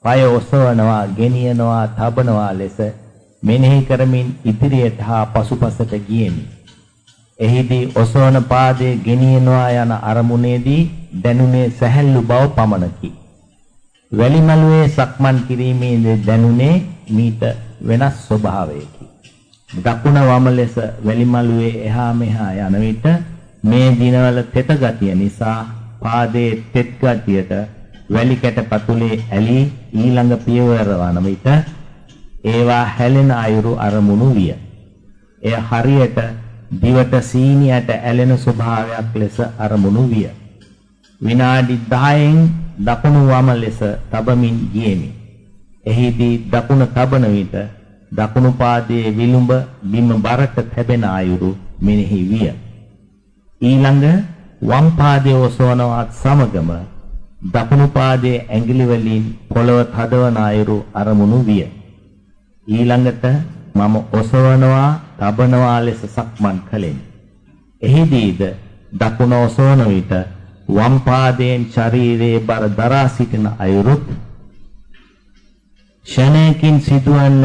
පය ඔසවනවා, ගෙනියනවා, තබනවා ලෙස මෙනෙහි කරමින් ඉදිරියට හා පසුපසට ගියෙමි. එහිදී ඔසවන පාදයේ ගෙනියනවා යන අරමුණේදී දැනුනේ සැහැල්ලු බව පමණකි. වැලිමලුවේ සක්මන් කිරීමේදී දැනුනේ මීට වෙනස් ස්වභාවයකි. දකුණ වම ලෙස වැලිමලුවේ එහා මෙහා යන විට මේ දිනවල තෙත ගතිය නිසා පාදයේ තෙත් ගතියට වැලි කැට පතුලේ ඇලී ඊළඟ පියවර වන විට ඒවා හැලෙන අයුරු අරමුණු විය. එය හරියට දිවට සීනියට ඇලෙන ස්වභාවයක් ලෙස අරමුණු විය. විනාඩි 10න් දකුණු වම ලෙස තබමින් ගියෙමි. එහිදී දකුණ තබන විට දකුණු පාදයේ විලුඹ බිම බරට තැබෙන අයුරු මෙනෙහි විය. ඊළඟ වම් පාදයේ ඔසවනවත් සමගම දකුණු පාදයේ ඇඟිලි වලින් පොළව තදවන අයුරු අරමුණු විය. ඊළඟට මම ඔසවනවා, තබනවා ලෙස සක්මන් කළෙමි. එහිදීද දකුණ ඔසවන විට වම් පාදයෙන් ශරීරයේ බර දරා සිටින අයුරුත් ෂණයකින් සිදුවන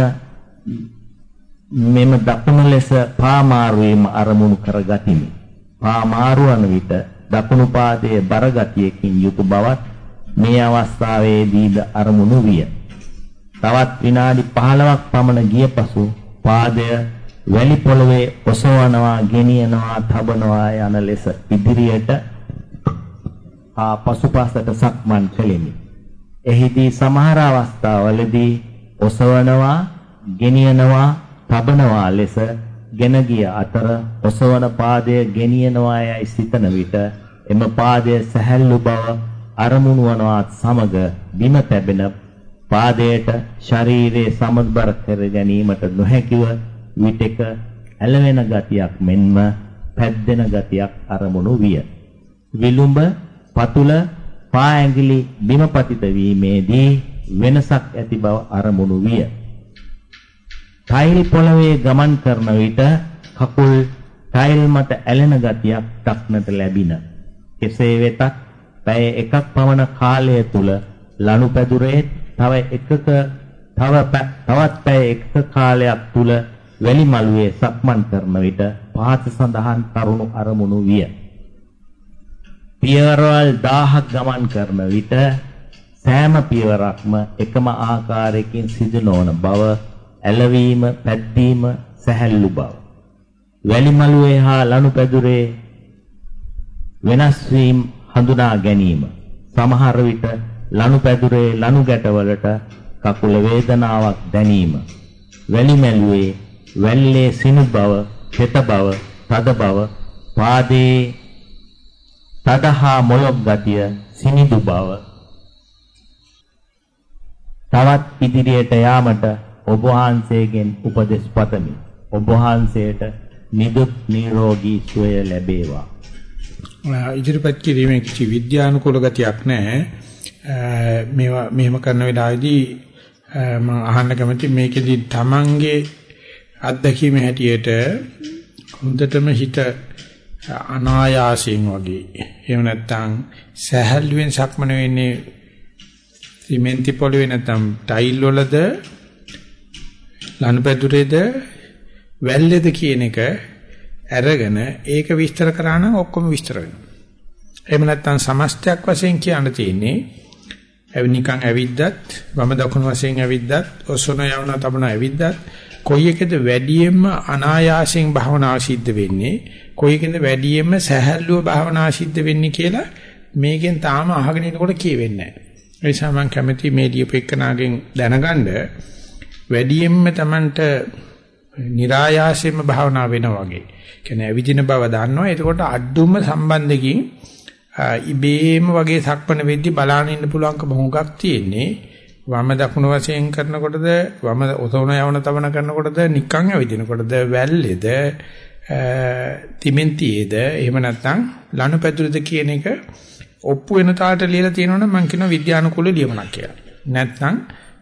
මෙම දකුණු ලෙස පාමාරු වීම අරමුණු කරගතිමි. පාමාරු වන විට දකුණු පාදයේ බර ගතියකින් යුතු බවත් මේ අවස්ථාවේදීද අරමුණු විය. තවත් විනාඩි 15ක් පමණ ගිය පසු පාදය වැලි පොළවේ ඔසවනවා, ගෙනියනවා, තබනවා යන ලෙස ඉදිරියට හා පසුපසට සක්මන් කෙලෙමි. එහිදී සමහර අවස්ථාවලදී ඔසවනවා, ගෙනියනවා, තබනවා ලෙස ගෙන ගිය අතර ඔසවන පාදය ගෙනියනවා යයි සිතන විට එම පාදය සැහැල්ලු බව අරමුණු වනවත් සමග බිම තැබෙන පාදයට ශරීරයේ සමබර කර ගැනීමට නොහැකිව විටක ඇලවෙන ගතියක් මෙන්ම පැද්දෙන ගතියක් අරමුණු විය. විලුඹ පතුල පා ඇඟිලි බිම පතිත වීමේදී වෙනසක් ඇති බව අරමුණු විය. ටයිල් පොළවේ ගමන් කරන විට කකුල් ටයිල් මත ඇලෙන ගතියක් දක්නට ලැබින. කෙසේ වෙතත් පැය එකක් පමණ කාලය තුල ලනුපැදුරේ තව එකක තව තවත් පැය එකක කාලයක් තුල වැලි මළුවේ සක්මන් කරන විට පහත සඳහන් කරුණු අරමුණු විය. පියවරවල් 1000ක් ගමන් කරන විට සෑම පියවරක්ම එකම ආකාරයකින් සිදු නොවන බව ඇලවීම පැද්දීම සැහැල්ලු බව. වැලි මළුවේ හා ලනුපැදුරේ වෙනස් වීම හඳුනා ගැනීම. සමහර විට ලනුපැදුරේ ලනු ගැටවලට කකුල වේදනාවක් දැනීම. වැලි මැලුවේ වැල්ලේ සිනු බව හෙත බව තද බව පාදයේ තදහා මොළොක් ගතිය සිනිදු බව තවත් ඉදිරියට යාමට ඔබ වහන්සේගෙන් උපදෙස් පතමි. ඔබ වහන්සේට නිදුක් නිරෝගී සුවය ලැබේවා. ඉදිරිපත් කිරීමේ කිසි විද්‍යානුකූල ගතියක් නැහැ. මේවා මෙහෙම කරන වෙලාවේදී මම අහන්න කැමති මේකෙදි තමන්ගේ අත්දැකීම හැටියට හොඳටම හිත අනායාසයෙන් වගේ එහෙම නැත්නම් සහැල්ලුවෙන් සක්මන වෙන්නේ සිමෙන්ති පොළවේ නැත්නම් ටයිල් වලද ලනුපැදුරේද වැල්ලේද කියන එක අරගෙන ඒක විස්තර කරා නම් ඔක්කොම විස්තර වෙනවා. එහෙම නැත්නම් සමස්තයක් වශයෙන් කියන්න තියෙන්නේ නිකන් ඇවිද්දත් වම දකුණු වශයෙන් ඇවිද්දත් ඔසොන යවන තබන ඇවිද්දත් කොයි එකද වැඩියෙන්ම අනායාසයෙන් භාවනාව සිද්ධ වෙන්නේ කොයි එකද වැඩියෙන්ම සැහැල්ලුව භාවනාව සිද්ධ වෙන්නේ කියලා මේකෙන් තාම අහගෙන ඉනකොට කියවෙන්නේ නැහැ. ඒ නිසා මම කැමති මේ ලියපෙකනාගෙන් දැනගන්න වැඩියෙන්ම Tamanට નિરાයාසයෙන්ම භාවනා වෙනවා වගේ. කියන්නේ අවිදින බව දන්නවා. එතකොට අඩුම සම්බන්ධකින් ඉබේම වගේ සක්මණ වෙද්දි බලාගෙන ඉන්න පුළුවන්කම හුඟක් තියෙන්නේ. වම දකුණු වශයෙන් කරනකොටද වම ඔසවන යවන තවන කරනකොටද නිකන් ඇවිදිනකොටද වැල්ලේද තිමෙන්තියේද එහෙම නැත්නම් ලනුපැදුරද කියන එක ඔප්පු වෙන තාලට ලියලා තියෙනවනම් මම කියනවා විද්‍යානුකූල ලියමනක් කියලා. නැත්නම්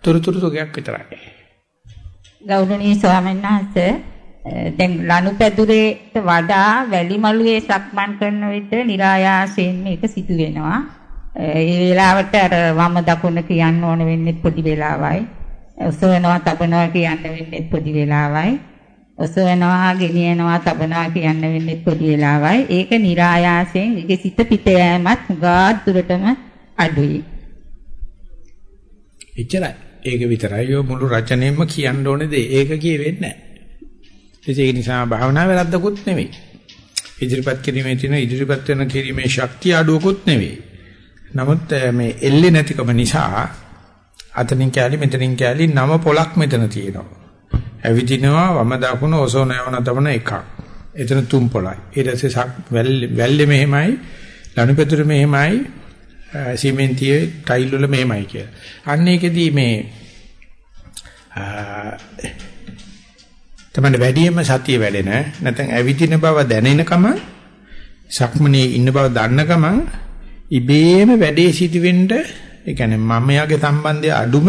තුරුතුරු සුගයක් විතරයි. ගෞරවනීය ස්වාමීන් වහන්සේ දැන් ලනුපැදුරේට වඩා වැලිමලුවේ සක්මන් කරන විට નિરાයාසයෙන් මේක සිදු වෙනවා. ඒ වෙලාවට අර වම දකුණ කියන්න ඕන වෙන්නේ පොඩි වෙලාවයි. ඔසවනවා තබනවා කියන්න වෙන්නේ පොඩි වෙලාවයි. ඔසවනවා ගෙනියනවා තබනවා කියන්න වෙන්නේ පොඩි වෙලාවයි. ඒක નિરાයාසයෙන් ඒක සිත පිට යෑමත් ගාඩ් දුරටම අඩුයි. එච්චරයි. ඒක විතරයි ඔය මුළු රචනෙම කියන්න ඕනේ දේ. ඒක කියෙවෙන්නේ නැහැ. ඒක නිසා භාවනා වැරද්දකුත් නෙවෙයි. ඉදිරිපත් කිරීමේ තියෙන ඉදිරිපත් වෙන කිරීමේ ශක්තිය අඩුවකුත් නෙවෙයි. නමුත් මේ එල්ලේ නැතිකම නිසා අතනින් කැලි මෙතනින් කැලි නම පොලක් මෙතන තියෙනවා. ඇවිදිනවා වම දකුණ ඔසෝන යවන තවන එකක්. එතන තුන් පොලයි. ඊට පස්සේ වැල්ලේ මෙහෙමයි, ලණුපෙතුරු මෙහෙමයි, සිමෙන්තියේ ටයිල් වල මෙහෙමයි කියලා. අන්න ඒකෙදී මේ තමයි වැඩියෙන්ම සතිය වැඩෙන නැත්නම් ඇවිදින බව දැනෙනකම සක්මනේ ඉන්න බව දන්නකම ඉබේම වැඩේ සිදුවෙන්න ඒ කියන්නේ මමයාගේ සම්බන්ධය අඩුම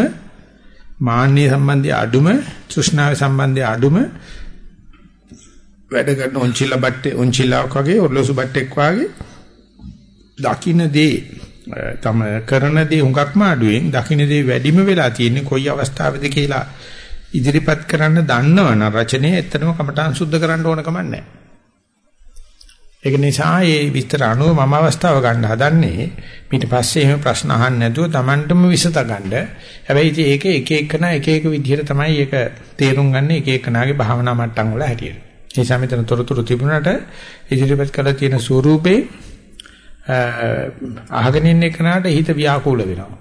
මාන්නේ සම්බන්ධය අඩුම තෘෂ්ණාවේ සම්බන්ධය අඩුම වැඩ කරන ඔන්චිලා බට්ටේ ඔන්චිලාවක් වගේ ඔර්ලෝසු බට්ටෙක් වගේ දකින්න දේ තම කරන දේ හුඟක්ම අඩුවෙන් දකින්න දේ වැඩිම වෙලා තියෙන්නේ කොයි අවස්ථාවේද කියලා ඉදිරිපත් කරන්න දන්නවනම් රචනයේ ඇත්තටම කමඨාන් සුද්ධ කරන්න ඕන කමක් නැහැ. ඒක නිසා මේ විස්තර අනුව මම අවස්ථාව ගන්න හදන්නේ ඊට පස්සේ එහෙම ප්‍රශ්න අහන්න නැතුව Tamanටම විසත ගන්න. හැබැයි ඉතින් ඒක එක එකන එක එක විදිහට තමයි ඒක තේරුම් ගන්න එක එකනාගේ භාවනා මට්ටම් වල හැටියට. ඒ නිසා මෙතන තොරතුරු තිබුණාට ඉදිරිපත් කළ තියෙන ස්වරූපේ අහගෙන ඉන්න එකනට හිත ව්‍යාකූල වෙනවා.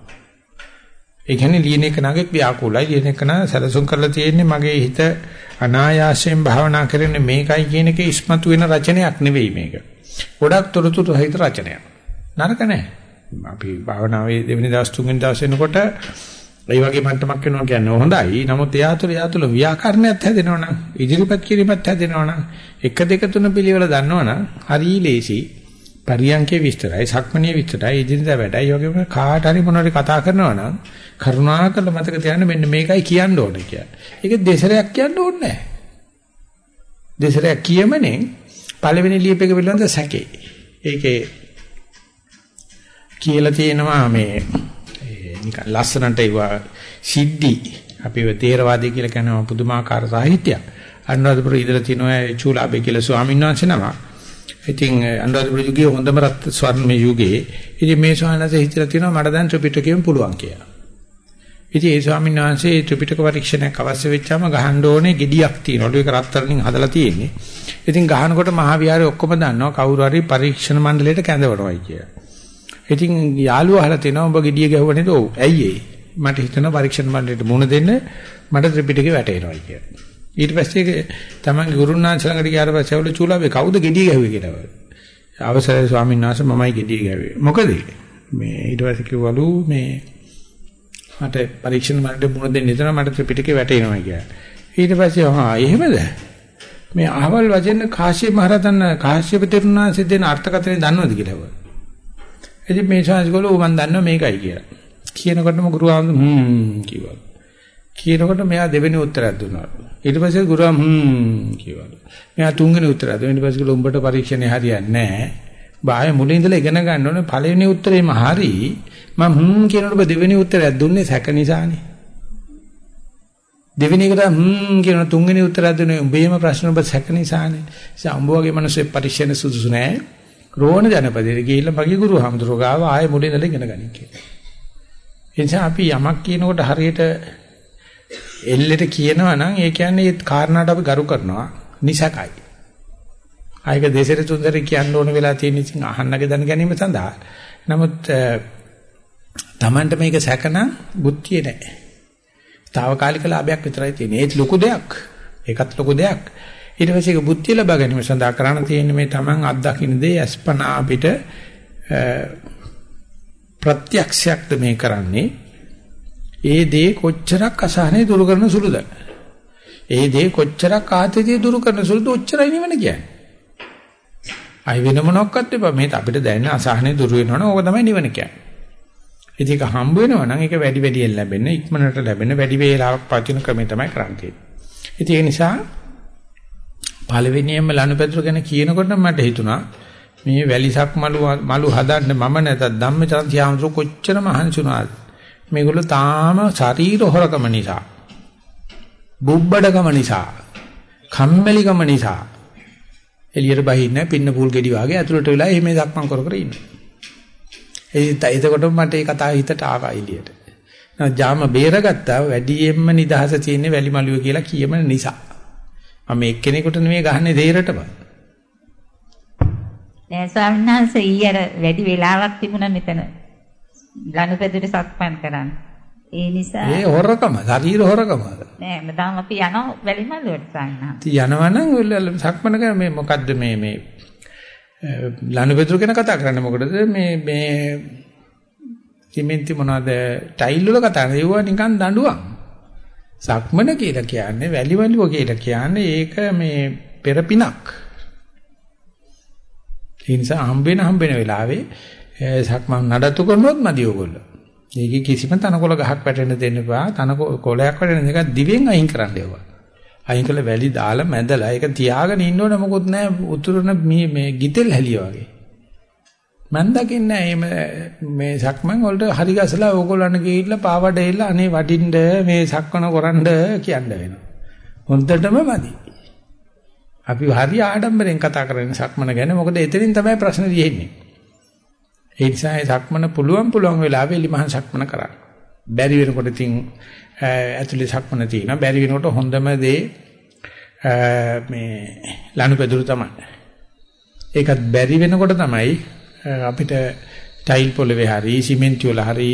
ඒ කියන්නේ ලියන එකනගේ ව්‍යාකූලයි ලියන එකන සැලසුම් කරලා තියෙන්නේ මගේ හිත අනායාසයෙන් භාවනා කරන්නේ මේකයි කියන එක ඉස්මතු වෙන රචනයක් නෙවෙයි මේක. ගොඩක් තොරතුරු සහිත රචනයක්. නරක නැහැ. අපි භාවනාවේ දෙවෙනි දවස් තුන්වෙනි දවස් වෙනකොට ඒ වගේ මට්ටමක් වෙනවා කියන්නේ හොඳයි. නමුත් එයා තුළ එයා තුළ ව්‍යාකරණයක් හැදෙනවනම් ඉදිරිපත් කිරීමක් හැදෙනවනම් 1 2 3 පිළිවෙල දන්නවනම් හරි ලේසි. පරියන්කේ විස්තරයි, සක්මණේ විස්තරයි, ඉදිරියට වැඩයි වගේම කාට හරි මොනවාරි කතා කරනවා නම් කරුණාකරලා මතක තියාගන්න මෙන්න මේකයි කියන්න ඕනේ කියලා. ඒක දෙසරයක් කියන්න ඕනේ නැහැ. දෙසරයක් කියමනේ පළවෙනි ලියපෙක පිළිබඳ සැකේ. ඒකේ කියලා තියෙනවා මේ නිකන් ලස්සනට ඒවා සිද්ධි අපි තේරවාදී කියලා කියනවා පුදුමාකාර සාහිත්‍යයක්. අනුරාධපුර ඉඳලා තියෙනවා චූලාබේ කියලා ස්වාමීන් වහන්සේ නමක්. ඉතින් අනුරාධපුර යුගයේ හොඳම රත් ස්වර්ණමය යුගයේ ඉතින් මේ ස්වාමීන් වහන්සේ හිතලා තියෙනවා මට දැන් ත්‍රිපිටකයෙන් පුළුවන් කියලා. ඉතින් ඒ ස්වාමීන් වහන්සේ ත්‍රිපිටක පරීක්ෂණයක් අවශ්‍ය වෙච්චාම ගහන්න ඕනේ gediyak තියෙනවලු ඒක රත්තරන්ින් හදලා තියෙන්නේ. ඉතින් ගහනකොට මහා විහාරේ ඔක්කොම දන්නවා කවුරු හරි පරීක්ෂණ මණ්ඩලයට කැඳවනවායි කියලා. ඉතින් යාළුවා අහලා තිනවා ඔබ gediya ගැහුවා නේද? ඔව්. ඇයි ඒ? මට හිතෙනවා පරීක්ෂණ මණ්ඩලයට මුණ දෙන්න මට ත්‍රිපිටකේ වැටේනවායි කියලා. ඊට පස්සේ තමන්ගේ ගුරුනාන්ස ළඟට ගියාට පස්සේ අවුල චූලාවේ කවුද gediya ගැහුවේ කියලා. අවසරයි ස්වාමීන් වහන්සේ මමයි gediya ගැහුවේ. මොකද මේ ඊට පස්සේ කිව්වලු මේ මට පරීක්ෂණ මණ්ඩලෙ මුණ දෙන්න ඉතන මට ත්‍රිපිටකේ වැටෙනවා කියලා. ඊට පස්සේ ආ එහෙමද? මේ අහවල් වචන කාශ්‍යප මහරතන් කාශ්‍යප තෙරුණාංශ දෙන අර්ථකථනය දන්නවද කියලා. ඉතින් මේ ශාස්ත්‍රගලෝ මම දන්නවා මේකයි කියලා. කියනකොටම ගුරුආමඳු හ්ම් කිව්වා. කියනකොට මෙයා දෙවෙනි උත්තරයක් දුන්නා. ඊට පස්සේ ගුරුආම හ්ම් කිව්වා. මෙයා තුන්වෙනි උත්තරය දුන්නා. ඊට පස්සේ ගලෝ උඹට පරීක්ෂණේ හරියන්නේ නැහැ. බාය මුලින් ඉඳලා ඉගෙන ගන්න ඕනේ පළවෙනි උත්තරේම හරි මම හ්ම් කියනකොට දෙවෙනි උත්තරයක් දුන්නේ සැක නිසානේ. දෙවෙනි එකට හ්ම් කියන තුන්වෙනි උත්තරයක් දුන්නේ උඹේම ප්‍රශ්න ඔබ සැක නිසානේ. ඒ උඹ වගේ මිනිස්සු පරීක්ෂණ සුදුසු නෑ. රෝණ ජනපදයේ ගිහිල්ලා මගේ ගුරු හම්දුර ගාව ආයෙ මුලින් ඉඳලා ඉගෙන ගනින් කියලා. ඒ නිසා අපි යමක් කියනකොට හරියට එල්ලෙට කියනවා නම් ඒ කියන්නේ ඒ කාරණාට අපි ගරු කරනවා නිසකයි. ආයක දෙසර තුන්දර කියන්න ඕන වෙලා තියෙන ඉතින් අහන්නගේ දැන ගැනීම සඳහා. නමුත් Tamanට මේක සැකන බුද්ධිය නැහැ. తాවකාලික ලාභයක් විතරයි තියෙන්නේ. ඒත් ලොකු දෙයක්. ඒකත් ලොකු දෙයක්. ඊට පස්සේ ඒක බුද්ධිය ලබා ගැනීම සඳහා කරණ තියෙන්නේ මේ Taman අත්දකින්න දේ අස්පනා අපිට ප්‍රත්‍යක්ෂයක්ද මේ කරන්නේ. ඒ දේ කොච්චරක් අසහනේ දුරු කරන සුළුද? ඒ දේ කොච්චරක් ආතතිය දුරු කරන සුළුද? ඔච්චරයි නිවන කියන්නේ. අය වෙන මොනක්වත් එපා. මේ අපිට දැනෙන අසහනේ දුරු වෙනවනේ ඕක තමයි නිවන කියන්නේ. ඉතින් ඒක හම්බ වෙනවා නම් ඒක වැඩි වැඩියෙන් ලැබෙන, ඉක්මනට ලැබෙන, වැඩි වේලාවක් පවතින ක්‍රමය තමයි කරන්නේ. ඉතින් ඒ නිසා පළවෙනියෙන්ම ලනුපැදුර ගැන කියනකොට මට හිතුණා මේ වැලිසක් මලු මලු හදන්න මම නැතත් ධම්මචර්යාමතු කොච්චර මහන්සි වුණාද මේගොල්ලෝ තාම ශරීර හොරකම නිසා බුබ්බඩකම නිසා කම්මැලිකම නිසා එළියට බහින්නේ පින්න පූල් ගෙඩි වාගේ ඇතුළට වෙලා එහෙම දක්මන් කර කර ඉන්නේ. ඒ එතකොට මට ඒ කතාව හිතට ආවා එළියට. ජාම බේරගත්තා වැඩියෙන්ම නිදහස තියෙන්නේ වැලි මලුව කියලා කියම නිසා. මම එක්කෙනෙකුට නෙමෙයි ගහන්නේ දෙයරටම. නෑ ස්වාමීන් වහන්සේ ඊයර වැඩි වෙලාවක් තිබුණා මෙතන. ලනුපැදුරේ සක්මන් කරන්න. ඒ නිසා ඒ හොරකම, ශරීර හොරකම. නෑ මදාම අපි යනවා වැලිමලුවට සාන්නා. ඉතින් යනවනම් සක්මන කරන මේ මොකද්ද මේ මේ ලනුපැදුර ගැන කතා කරන්නේ මොකටද මේ මේ සිමෙන්ති මොනවද ටයිල් වල කතා කරන්නේ ඒවා නිකන් දඬුවම්. සක්මන කියලා කියන්නේ වැලිවලුව කියලා කියන්නේ ඒක මේ පෙරපිනක්. ඒ නිසා හම්බෙන හම්බෙන වෙලාවේ සක්මන් නඩත්තු කරනොත් මදි ඕගොල්ලෝ. ඒකේ කිසිම තනකොළ ගහක් වැටෙන්න දෙන්න එපා. තනකොළයක් වැටෙන එක දිවෙන් අයින් කරන්න ඒවා. අයින් කළ වැලි දාලා මැදලා ඒක තියාගෙන ඉන්න ඕන මොකොත් නැහැ. උතුරන මේ මේ ගිතෙල් හැලිය වගේ. මන් දකින්නේ මේ සක්මන් වලට හරි ගසලා ඕගොල්ලන් ගිහිල්ලා පාවඩ එල්ල අනේ වඩින්න මේ සක්වන කරන්න කියන්න වෙනවා. හොන්දටම මදි. අපි හරි ආඩම්බරෙන් කතා කරන්නේ සක්මන ගැන. මොකද එතනින් තමයි ප්‍රශ්න තියෙන්නේ. ඒ නිසා ඒ සක්මන පුළුවන් පුළුවන් වෙලාවෙ එලිමහන් සක්මන කරන්න. බැරි වෙනකොට ඉතින් ඇතුලේ සක්මන තියෙනවා. බැරි වෙනකොට හොඳම දේ මේ ලනුපෙදුරු තමයි. ඒකත් බැරි වෙනකොට තමයි අපිට ටයිල් පොළවේ හරි සිමෙන්ති වල හරි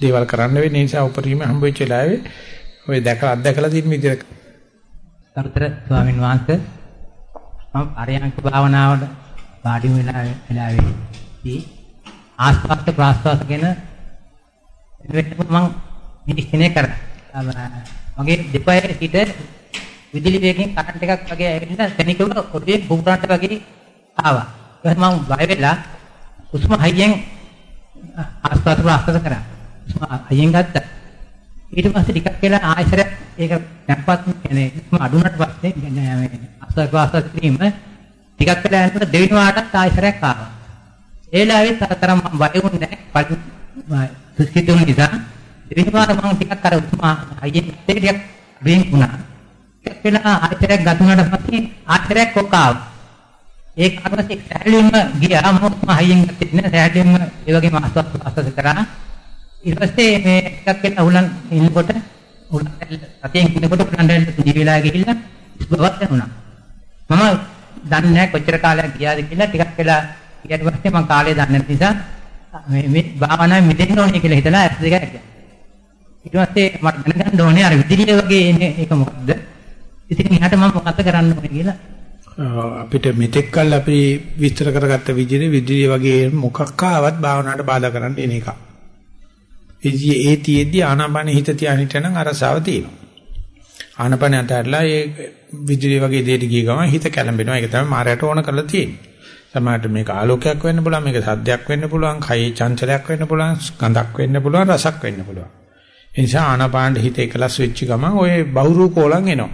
දේවල් කරන්න වෙන්නේ. නිසා උපරිම හම්බ වෙච්ච වෙලාවේ ඔය දැකලා අත්දැකලා තියෙන විදිහට කරුතර ස්වාමීන් වහන්සේ මම අරයන්ක භාවනාවට වාඩි වෙලා වෙලාවේදී ආස්වාද ප්‍රාස්වාද ගැන මම නිරීක්ෂණය කරා. මගේ දෙපයේ සිට විදුලි වේගයෙන් කරන්ට් එකක් වගේ ඇවිල්ලා තනිකව ඔළුවේ බුබුරන්ට වගේ ආවා. ඊට මම බය වෙලා උස්ම හයියෙන් ආස්වාද ප්‍රාස්වාද කරා. උස්ම හයියෙන් ගත්තා. ඊට පස්සේ ටිකක් වෙලා ආයතර ඒක නැපත් يعني අඩුනට පස්සේ මේ ආස්වාද ප්‍රාස්වාද කිරීම ටිකක් වෙලා යනකොට දෙවෙනි වාටත් ආයතරයක් ආවා. ඒ වෙලාවෙත් අතරම මම බය වුණේ නැහැ. දුස්කිතුන් නිසා දෙවෙනි වාර මම ටිකක් අර උතුමා අයියෙන් ටිකක් බ්‍රේන් වුණා. ටිකක් වෙලා ආයතරයක් ගතුනට පස්සේ ආයතරයක් කොකාව. ඒ කාරණේ සැහැල්ලුවෙන්ම ගියා මම අයියෙන් ගත්තේ නැහැ. සැහැල්ලුවෙන්ම ඒ වගේම ආස්වාද ප්‍රාස්වාද කරා. ඊට පස්සේ මේ ටිකක් වෙලා උලන් ඉන්නකොට උලන් අතෙන් ඉන්නකොට උලන් තුනි වෙලා ගිහිල්ලා බවත් වුණා. මම දන්නේ නැහැ කොච්චර කාලයක් ගියාද කියලා ටිකක් වෙලා ඊට පස්සේ මම කාලය දන්නේ නැති නිසා මේ මේ භාවනාවේ මිදෙන්න ඕනේ කියලා හිතලා ඇස් දෙක ඇරියා. ඊට පස්සේ මට දැනගන්න ඕනේ අර විදිලිය වගේ එන්නේ ඒක මොකද්ද? ඉතින් එහාට මම මොකද කරන්න ඕනේ කියලා අපිට මෙතෙක් කල් අපි විස්තර කරගත්ත විදිහේ විදිලිය වගේ මොකක් ආවත් භාවනාවට බාධා කරන්න එන එක. ඉතින් ඒ තියේදී ආනාපාන හිත තියාගෙන හිටනම් අරසාව තියෙනවා. ආනාපාන අතරලා ඒ විදුලිය වගේ දෙයක ගිය ගමන් හිත කැළඹෙනවා. ඒක තමයි මායයට ඕන කරලා තියෙන්නේ. සමහරට මේක ආලෝකයක් වෙන්න පුළුවන්, මේක සද්දයක් වෙන්න පුළුවන්, කයේ චංචලයක් වෙන්න පුළුවන්, ගඳක් වෙන්න පුළුවන්, රසක් වෙන්න පුළුවන්. ඒ නිසා ආනාපාන හිත එකලස් වෙච්ච ගමන් ඔය බහුරු කෝලම් එනවා.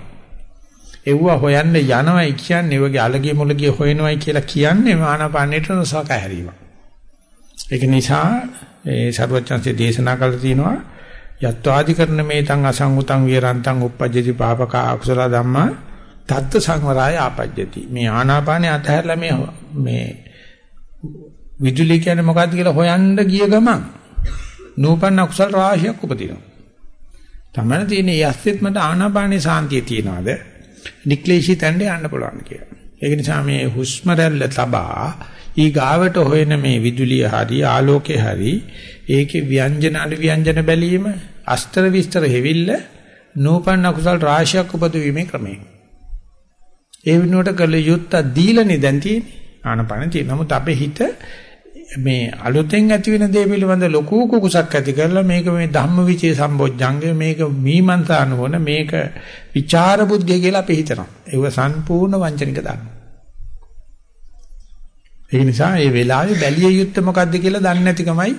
එව්ව හොයන්න යනවයි කියන්නේ වගේ අලගිය මුලගිය හොයනවයි කියලා කියන්නේ ආනාපානෙට නොසක හැරීම. ඒක නිසා ඒ සර්වඥාන්සේ දේශනා කළා තියෙනවා යත්වාදි කරන මේ තං අසංගුතං විරන්තං uppajjati පාපක අකුසල ධම්මා තත්ත සංවරාය ආපජ්ජති. මේ ආනාපානේ අතහැරලා මේ මේ විදුලි කියන්නේ මොකද්ද කියලා හොයන්න ගිය ගමන් නූපන්න අකුසල රාශියක් උපදිනවා. තමයි තියෙන යස්සෙත් මට ආනාපානේ සාන්තිය තියනවාද? නික්ලේශී තැන්නේ යන්න පුළුවන් කියලා. ඒක නිසා මේ හුස්ම රැල්ල තබා ඊ ගාවට හොයන මේ විදුලිය හරි ආලෝකේ හරි ඒකේ ව්‍යංජන අනු ව්‍යංජන බැලීම අස්තර විස්තර හැවිල්ල නූපන්න අකුසල රාශියක් උපදවීමේ ක්‍රමය. ඒ වෙනුවට කළ යුත්තක් දීලානේ දැන් තියෙන්නේ. ආනපන තියෙන. නමුත් අපේ හිත මේ අලුතෙන් ඇති වෙන දේ පිළිබඳ ලොකු කුකුසක් ඇති කරලා මේක මේ ධම්මවිචේ සම්බොජ්ජංගය මේක මීමන්තානුවන මේක විචාර බුද්ධිය කියලා අපි හිතනවා. ඒක සම්පූර්ණ වංචනික දාන්න. ඒ නිසා මේ වෙලාවේ බැලිය යුත්තේ මොකද්ද කියලා දන්නේ නැතිකමයි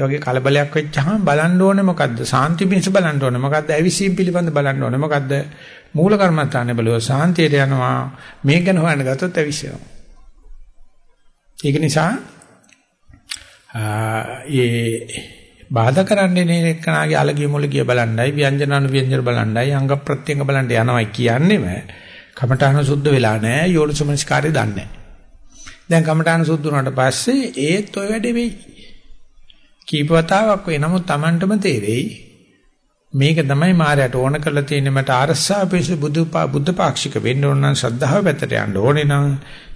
ඒ වගේ කලබලයක් වෙච්චහම බලන්න ඕනේ මොකද්ද? සාන්ති පිණිස බලන්න ඕනේ මොකද්ද? ඇවිසීම් පිළිබඳ බලන්න ඕනේ මොකද්ද? මූල කර්මත්තානේ බලුව සාන්තියට යනවා. මේක ගැන හොයන්න ගත්තොත් ඇවිස්සෙනවා. ඒක නිසා ඒ බාධා කරන්නේ නේ එක්කනාගේ අලගිය මුලගිය බලන්නයි ව්‍යංජන අනු ව්‍යංජන බලන්නයි අංග ප්‍රත්‍යංග බලන්න යනවයි කියන්නේම කමඨාන සුද්ධ වෙලා නැහැ යෝනිසමනස්කාරය දන්නේ දැන් කමඨාන සුද්ධ වුණාට පස්සේ ඒත් ඔය වැඩේ වෙයි කීප වතාවක් වෙයි නමුත් Tamanටම තේරෙයි මේක තමයි මායයට ඕන කරලා තියෙන්නේ මට අරසා පිස බුදු බුද්ධ පාක්ෂික වෙන්න ඕන නම් ශ්‍රද්ධාව පැත්තට යන්න ඕනේ නම්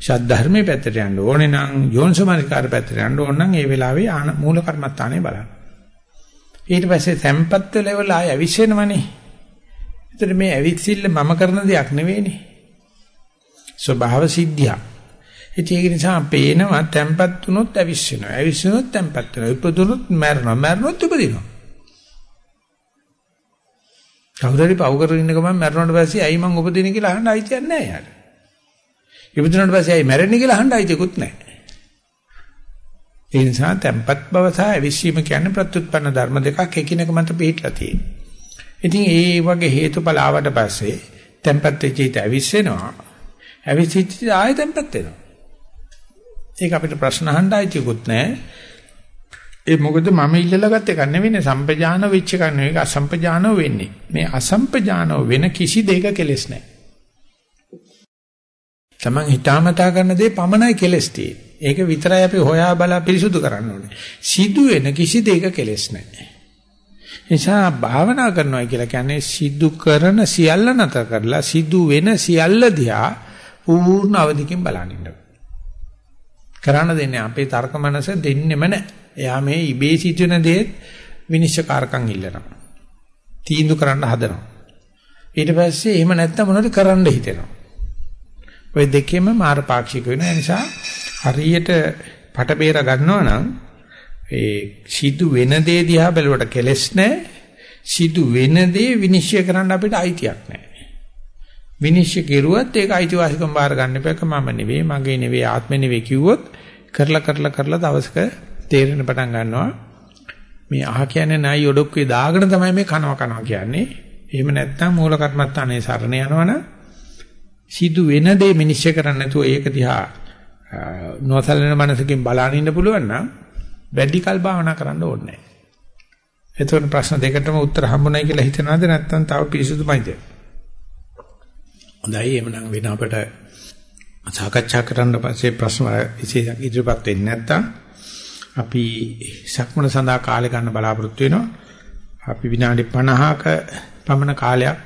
ශාද්ධර්මයේ පැත්තට යන්න ඕනේ නම් යෝනිසමනිකාර පැත්තට යන්න ඕන නම් ඒ වෙලාවේ මූල කර්මත්තානේ බලන්න. ඊට පස්සේ තැම්පත් වෙලා ආය අවිශ්වෙනවනේ. ඒතර මේ අවිසිල්ල මම කරන දෙයක් නෙවෙයිනේ. ස්වභාව සිද්ධියක්. ඒක නිසා පේනවා තැම්පත් වුණොත් අවිශ්වෙනවා. අවිශ්වෙනොත් තැම්පත් වෙනවා. ඉපදුනොත් මැරෙනවා. මැරුණොත් උපදිනවා. කවුරුහරි පව් කරගෙන ඉන්න ගමන් මැරුණාට පස්සේ ඇයි මං උපදින කියලා අහන්න අයිතියක් නැහැ යාට. ඉපදුනාට පස්සේ ඇයි මැරෙන්නේ කියලා අහන්න අයිතියකුත් නැහැ. ඒ නිසා tempat බව සහ අවිශ්ීම කියන්නේ ප්‍රත්‍යুৎපන්න ධර්ම දෙකක් එකිනෙක මත පිටලා තියෙනවා. ඉතින් ඒ වගේ හේතුඵල ආවට පස්සේ tempat වෙච්ච හිත අවිශ්වෙනවා. අවිශ්චිත ආයෙ tempat වෙනවා. ඒක අපිට ප්‍රශ්න අහන්න අයිතියකුත් නැහැ. ඒ මොකද මම ඉල්ලලා ගත්ත එකක් නෙවෙයි සම්පජාන වෙච්ච එකක් නෙවෙයි අසම්පජානව වෙන්නේ. මේ අසම්පජානව වෙන කිසි දෙයක කෙලස් නැහැ. Taman හිතාමතා කරන දේ පමණයි කෙලස් ඒක විතරයි අපි හොයා බලා පිරිසුදු කරන්න ඕනේ. සිදු වෙන කිසි දෙයක කෙලස් නැහැ. නිසා භාවනා කරනවා කියලා කියන්නේ සිදු කරන සියල්ල නැතර කරලා සිදු වෙන සියල්ල දිහා පූර්ණ අවධියකින් බලනින්න. කරන්න දෙන්නේ අපේ තර්ක මනස දෙන්නෙම නැහැ. එයා මේ ඉබේ සිදුවෙන දේත් විනිශ්චයකාරකම් ඉල්ලනවා. තීන්දුව කරන්න හදනවා. ඊට පස්සේ එහෙම නැත්නම් මොනවද කරන්න හිතෙනවා. ওই දෙකෙම මාරපාක්ෂික වෙන නිසා හරියට පට බේර ගන්නවා නම් ඒ සිදු වෙන දේ දිහා බැලුවට කෙලස් නැහැ. සිදු වෙන දේ විනිශ්චය කරන්න අපිට අයිතියක් නැහැ. විනිශ්චය කෙරුවත් ඒක අයිතිවාසිකම් බාර ගන්න එපා. මම නෙවෙයි, මගේ නෙවෙයි, ආත්මෙ නෙවෙයි කිව්වොත් කරලා කරලා කරලා දවසක තේරෙන පටන් ගන්නවා මේ අහ කියන්නේ නයි ඔඩොක්කේ දාගෙන තමයි මේ කනවා කනවා කියන්නේ. එහෙම නැත්නම් මූල කර්මත්තානේ සරණ යනවනම් සිදු වෙන දේ මිනිස්සු කරන්නේ නැතුව ඒක දිහා නොසලෙන මනසකින් බලන ඉන්න පුළුවන් නම් වැඩි කල් භාවනා කරන්න ඕනේ නැහැ. එතකොට ප්‍රශ්න දෙකටම උත්තර හම්බුනායි කියලා හිතනවාද නැත්නම් තව පිරිසුදුමයිද? හොඳයි එහෙනම් වෙන අපට සාකච්ඡා කරන්න පස්සේ ප්‍රශ්න විශේෂ ඉදිරිපත් වෙන්නේ නැත්නම් අපි සක්මන සඳහා කාලය ගන්න බලාපොරොත්තු වෙනවා. අපි විනාඩි 50ක පමණ කාලයක්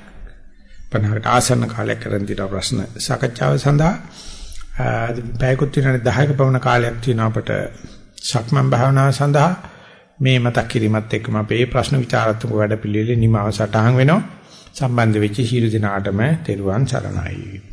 50කට ආසන්න කාලයක් කරන් තියෙනවා ප්‍රශ්න සාකච්ඡාව සඳහා. පැයකුත් විනාඩි 10ක පමණ කාලයක් තියෙනවා අපට සක්මන් භාවනාව සඳහා මේ මතක් කිරීමත් එක්කම අපේ ප්‍රශ්න විචාරාත්මක වැඩපිළිවෙලේ නිමාව සටහන් වෙනවා. සම්බන්ධ වෙච්ච හිිරු දිනාටම තෙරුවන් සරණයි.